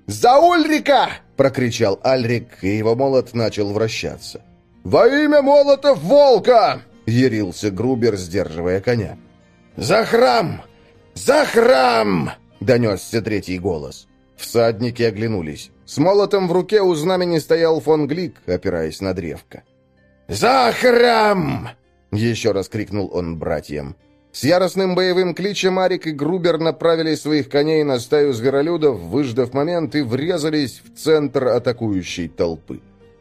«За Ульрика!» — прокричал Альрик, и его молот начал вращаться. «Во имя молотов волка!» — ярился Грубер, сдерживая коня. «За храм! За храм!» — донесся третий голос. Всадники оглянулись. С молотом в руке у знамени стоял фон Глик, опираясь на древко. «За храм!» — еще раз крикнул он братьям. С яростным боевым кличем Марик и Грубер направили своих коней на стаю зверолюдов, выждав момент, и врезались в центр атакующей толпы.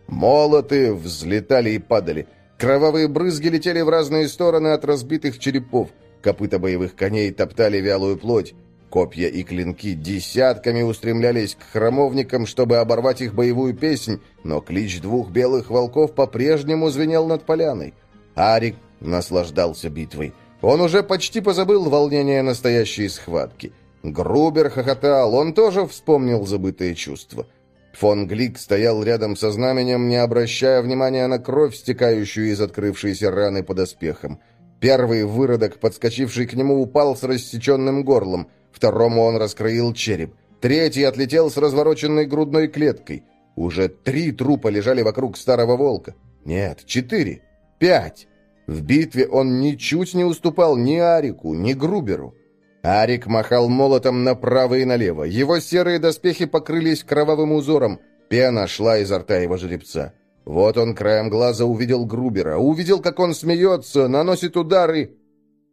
Молоты взлетали и падали. Кровавые брызги летели в разные стороны от разбитых черепов. Копыта боевых коней топтали вялую плоть. Копья и клинки десятками устремлялись к храмовникам, чтобы оборвать их боевую песнь, но клич двух белых волков по-прежнему звенел над поляной. Арик наслаждался битвой. Он уже почти позабыл волнение настоящей схватки. Грубер хохотал, он тоже вспомнил забытые чувства. Фон Глик стоял рядом со знаменем, не обращая внимания на кровь, стекающую из открывшейся раны под оспехом. Первый выродок, подскочивший к нему, упал с рассеченным горлом. Второму он раскроил череп. Третий отлетел с развороченной грудной клеткой. Уже три трупа лежали вокруг старого волка. Нет, четыре. Пять. В битве он ничуть не уступал ни Арику, ни Груберу. Арик махал молотом направо и налево. Его серые доспехи покрылись кровавым узором. Пена шла изо рта его жеребца. Вот он краем глаза увидел Грубера, увидел, как он смеется, наносит удары,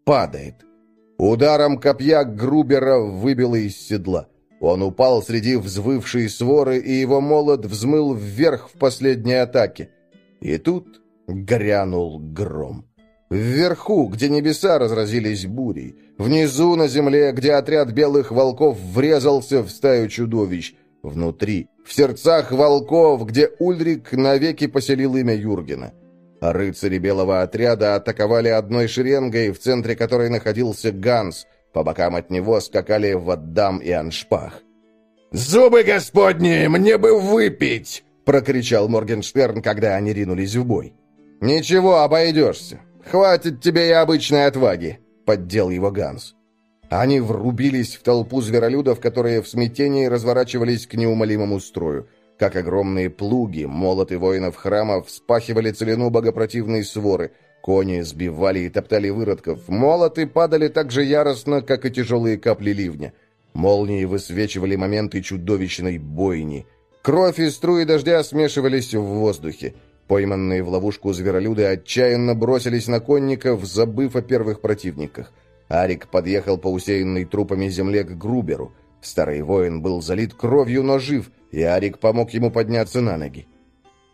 падает. Ударом копья Грубера выбило из седла. Он упал среди взвывшей своры, и его молот взмыл вверх в последней атаке. И тут Грянул гром. Вверху, где небеса разразились бурей. Внизу, на земле, где отряд белых волков врезался в стаю чудовищ. Внутри, в сердцах волков, где Ульрик навеки поселил имя Юргена. Рыцари белого отряда атаковали одной шеренгой, в центре которой находился Ганс. По бокам от него скакали Ваддам и Аншпах. «Зубы господни, мне бы выпить!» — прокричал Моргенштерн, когда они ринулись в бой. «Ничего, обойдешься. Хватит тебе и обычной отваги», — поддел его Ганс. Они врубились в толпу зверолюдов, которые в смятении разворачивались к неумолимому строю. Как огромные плуги, молоты воинов храма вспахивали целину богопротивной своры. Кони сбивали и топтали выродков. Молоты падали так же яростно, как и тяжелые капли ливня. Молнии высвечивали моменты чудовищной бойни. Кровь и струи дождя смешивались в воздухе. Пойманные в ловушку зверолюды отчаянно бросились на конников, забыв о первых противниках. Арик подъехал по усеянной трупами земле к Груберу. Старый воин был залит кровью, но жив, и Арик помог ему подняться на ноги.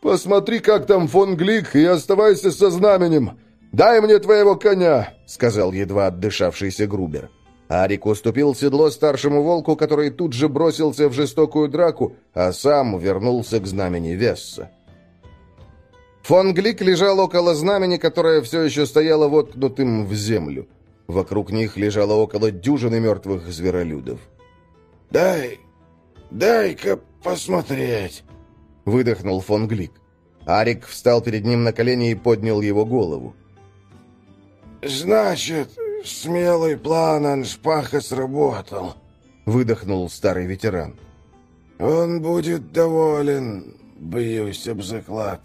«Посмотри, как там фон Глик, и оставайся со знаменем! Дай мне твоего коня!» — сказал едва отдышавшийся Грубер. Арик уступил седло старшему волку, который тут же бросился в жестокую драку, а сам вернулся к знамени Весса. Фон Глик лежал около знамени, которое все еще стояло воткнутым в землю. Вокруг них лежало около дюжины мертвых зверолюдов. «Дай, дай-ка посмотреть», — выдохнул фон Глик. Арик встал перед ним на колени и поднял его голову. «Значит, смелый план Аншпаха сработал», — выдохнул старый ветеран. «Он будет доволен, бьюсь об заклад».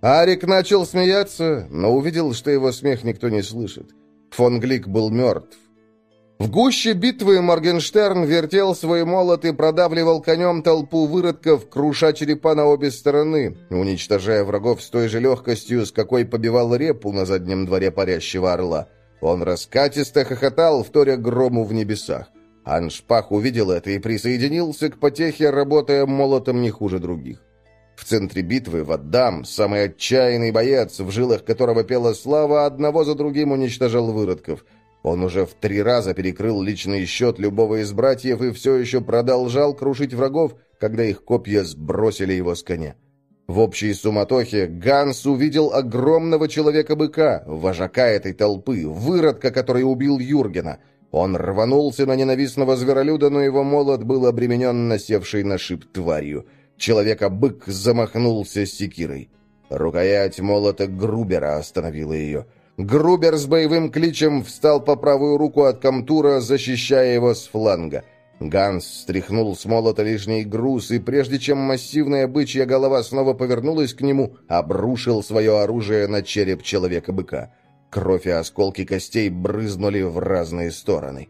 Арик начал смеяться, но увидел, что его смех никто не слышит. Фон Глик был мертв. В гуще битвы Моргенштерн вертел свой молот и продавливал конем толпу выродков, круша черепа на обе стороны, уничтожая врагов с той же легкостью, с какой побивал репу на заднем дворе парящего орла. Он раскатисто хохотал, вторя грому в небесах. Аншпах увидел это и присоединился к потехе, работая молотом не хуже других. В центре битвы Ваддам, самый отчаянный боец, в жилах которого пела слава, одного за другим уничтожал выродков – он уже в три раза перекрыл личный счет любого из братьев и все еще продолжал крушить врагов, когда их копья сбросили его с коня. В общей суматохе Ганс увидел огромного человека-быка, вожака этой толпы, выродка, который убил Юргена. Он рванулся на ненавистного зверолюда, но его молот был обременен насевшей на шип тварью. Человека-бык замахнулся секирой. Рукоять молота Грубера остановила ее. Грубер с боевым кличем встал по правую руку от Камтура, защищая его с фланга. Ганс стряхнул с молота лишний груз, и прежде чем массивная бычья голова снова повернулась к нему, обрушил свое оружие на череп человека-быка. Кровь и осколки костей брызнули в разные стороны.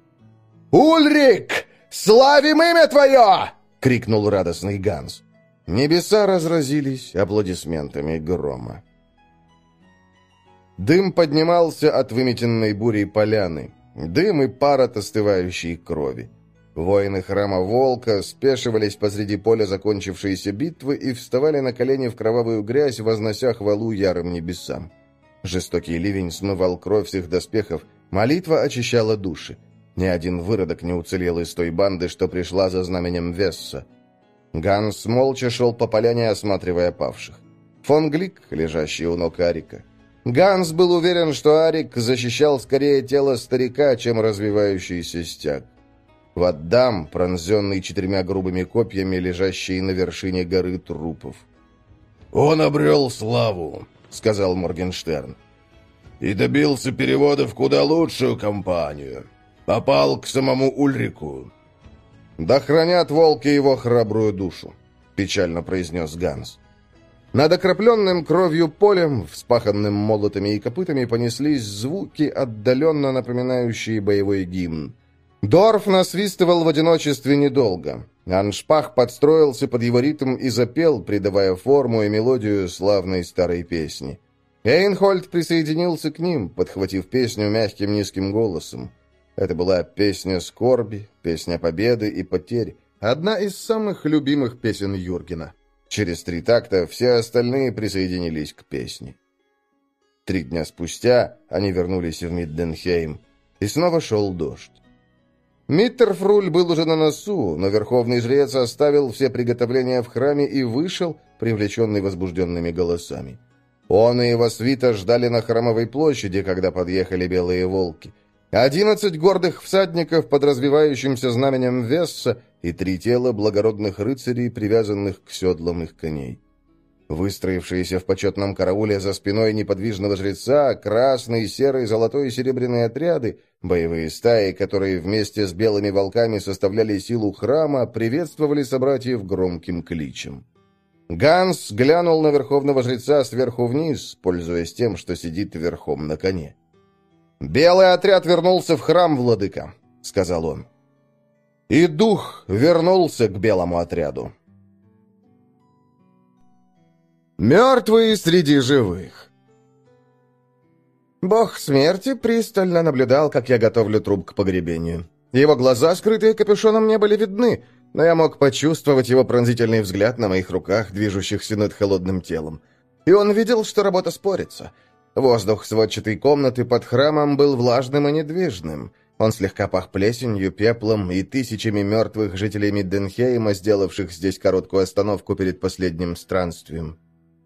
«Ульрик! Славим имя твое!» — крикнул радостный Ганс. Небеса разразились аплодисментами грома. Дым поднимался от выметенной бурей поляны. Дым и пар от остывающей крови. Воины храма Волка спешивались посреди поля закончившейся битвы и вставали на колени в кровавую грязь, вознося хвалу ярым небесам. Жестокий ливень смывал кровь с их доспехов, молитва очищала души. Ни один выродок не уцелел из той банды, что пришла за знаменем Весса. Ганс молча шел по поляне, осматривая павших. Фон Глик, лежащий у ног Арика. Ганс был уверен, что Арик защищал скорее тело старика, чем развивающийся стяг. Ваддам, пронзенный четырьмя грубыми копьями, лежащий на вершине горы трупов. «Он обрел славу», — сказал Моргенштерн. «И добился перевода в куда лучшую компанию. Попал к самому Ульрику». «Да хранят волки его храбрую душу», — печально произнес Ганс. Над окропленным кровью полем, вспаханным молотами и копытами, понеслись звуки, отдаленно напоминающие боевой гимн. Дорф насвистывал в одиночестве недолго. Аншпах подстроился под его ритм и запел, придавая форму и мелодию славной старой песни. Эйнхольд присоединился к ним, подхватив песню мягким низким голосом. Это была песня скорби, песня победы и потерь, одна из самых любимых песен Юргена. Через три такта все остальные присоединились к песне. Три дня спустя они вернулись в Мидденхейм, и снова шел дождь. Миттерфруль был уже на носу, но верховный жрец оставил все приготовления в храме и вышел, привлеченный возбужденными голосами. Он и его свита ждали на храмовой площади, когда подъехали белые волки. Одиннадцать гордых всадников под развивающимся знаменем Весса и три тела благородных рыцарей, привязанных к седлам их коней. Выстроившиеся в почетном карауле за спиной неподвижного жреца, красный, серый, золотой и серебряные отряды, боевые стаи, которые вместе с белыми волками составляли силу храма, приветствовали собратьев громким кличем. Ганс глянул на верховного жреца сверху вниз, пользуясь тем, что сидит верхом на коне. «Белый отряд вернулся в храм, владыка», — сказал он. И дух вернулся к белому отряду. Мертвые среди живых. Бог смерти пристально наблюдал, как я готовлю труп к погребению. Его глаза, скрытые капюшоном, не были видны, но я мог почувствовать его пронзительный взгляд на моих руках, движущихся над холодным телом. И он видел, что работа спорится. Воздух сводчатой комнаты под храмом был влажным и недвижным — он слегка пах плесенью, пеплом и тысячами мертвых жителей Мидденхейма, сделавших здесь короткую остановку перед последним странствием.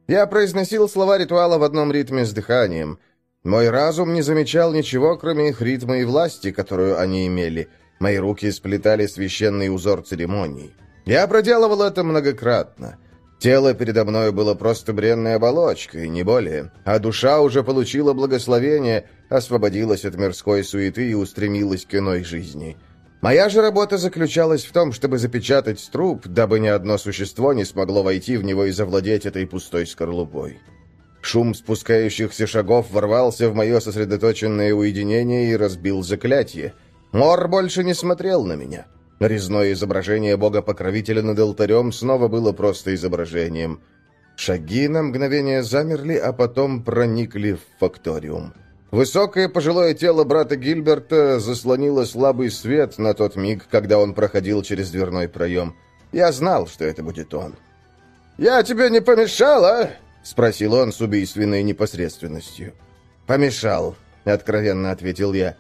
Я произносил слова ритуала в одном ритме с дыханием. Мой разум не замечал ничего, кроме их ритма и власти, которую они имели. Мои руки сплетали священный узор церемоний. Я проделывал это многократно. Тело передо мной было просто бренной оболочкой, не более, а душа уже получила благословение, освободилась от мирской суеты и устремилась к иной жизни. Моя же работа заключалась в том, чтобы запечатать труп, дабы ни одно существо не смогло войти в него и завладеть этой пустой скорлупой. Шум спускающихся шагов ворвался в мое сосредоточенное уединение и разбил заклятие. Мор больше не смотрел на меня. Резное изображение бога-покровителя над алтарем снова было просто изображением. Шаги на мгновение замерли, а потом проникли в факториум. Высокое пожилое тело брата Гильберта заслонило слабый свет на тот миг, когда он проходил через дверной проем. Я знал, что это будет он. «Я тебе не помешал, а?» — спросил он с убийственной непосредственностью. «Помешал», — откровенно ответил я.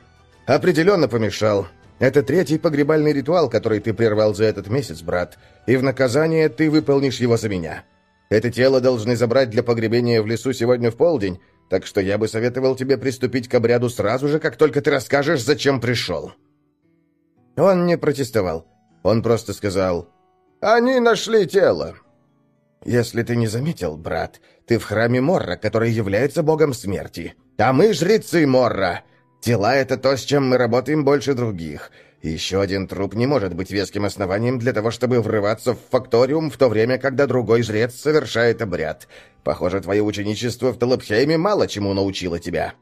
«Определенно помешал. Это третий погребальный ритуал, который ты прервал за этот месяц, брат, и в наказание ты выполнишь его за меня. Это тело должны забрать для погребения в лесу сегодня в полдень, так что я бы советовал тебе приступить к обряду сразу же, как только ты расскажешь, зачем пришел». Он не протестовал. Он просто сказал, «Они нашли тело». «Если ты не заметил, брат, ты в храме Морра, который является богом смерти. А мы жрецы Морра. Тела — это то, с чем мы работаем больше других. Еще один труп не может быть веским основанием для того, чтобы врываться в факториум в то время, когда другой жрец совершает обряд. Похоже, твое ученичество в Талапхейме мало чему научило тебя».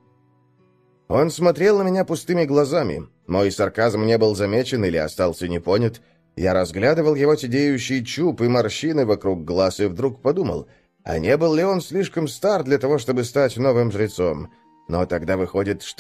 Он смотрел на меня пустыми глазами. Мой сарказм не был замечен или остался непонят. Я разглядывал его сидеющий чуб и морщины вокруг глаз и вдруг подумал, а не был ли он слишком стар для того, чтобы стать новым жрецом? Но тогда выходит, что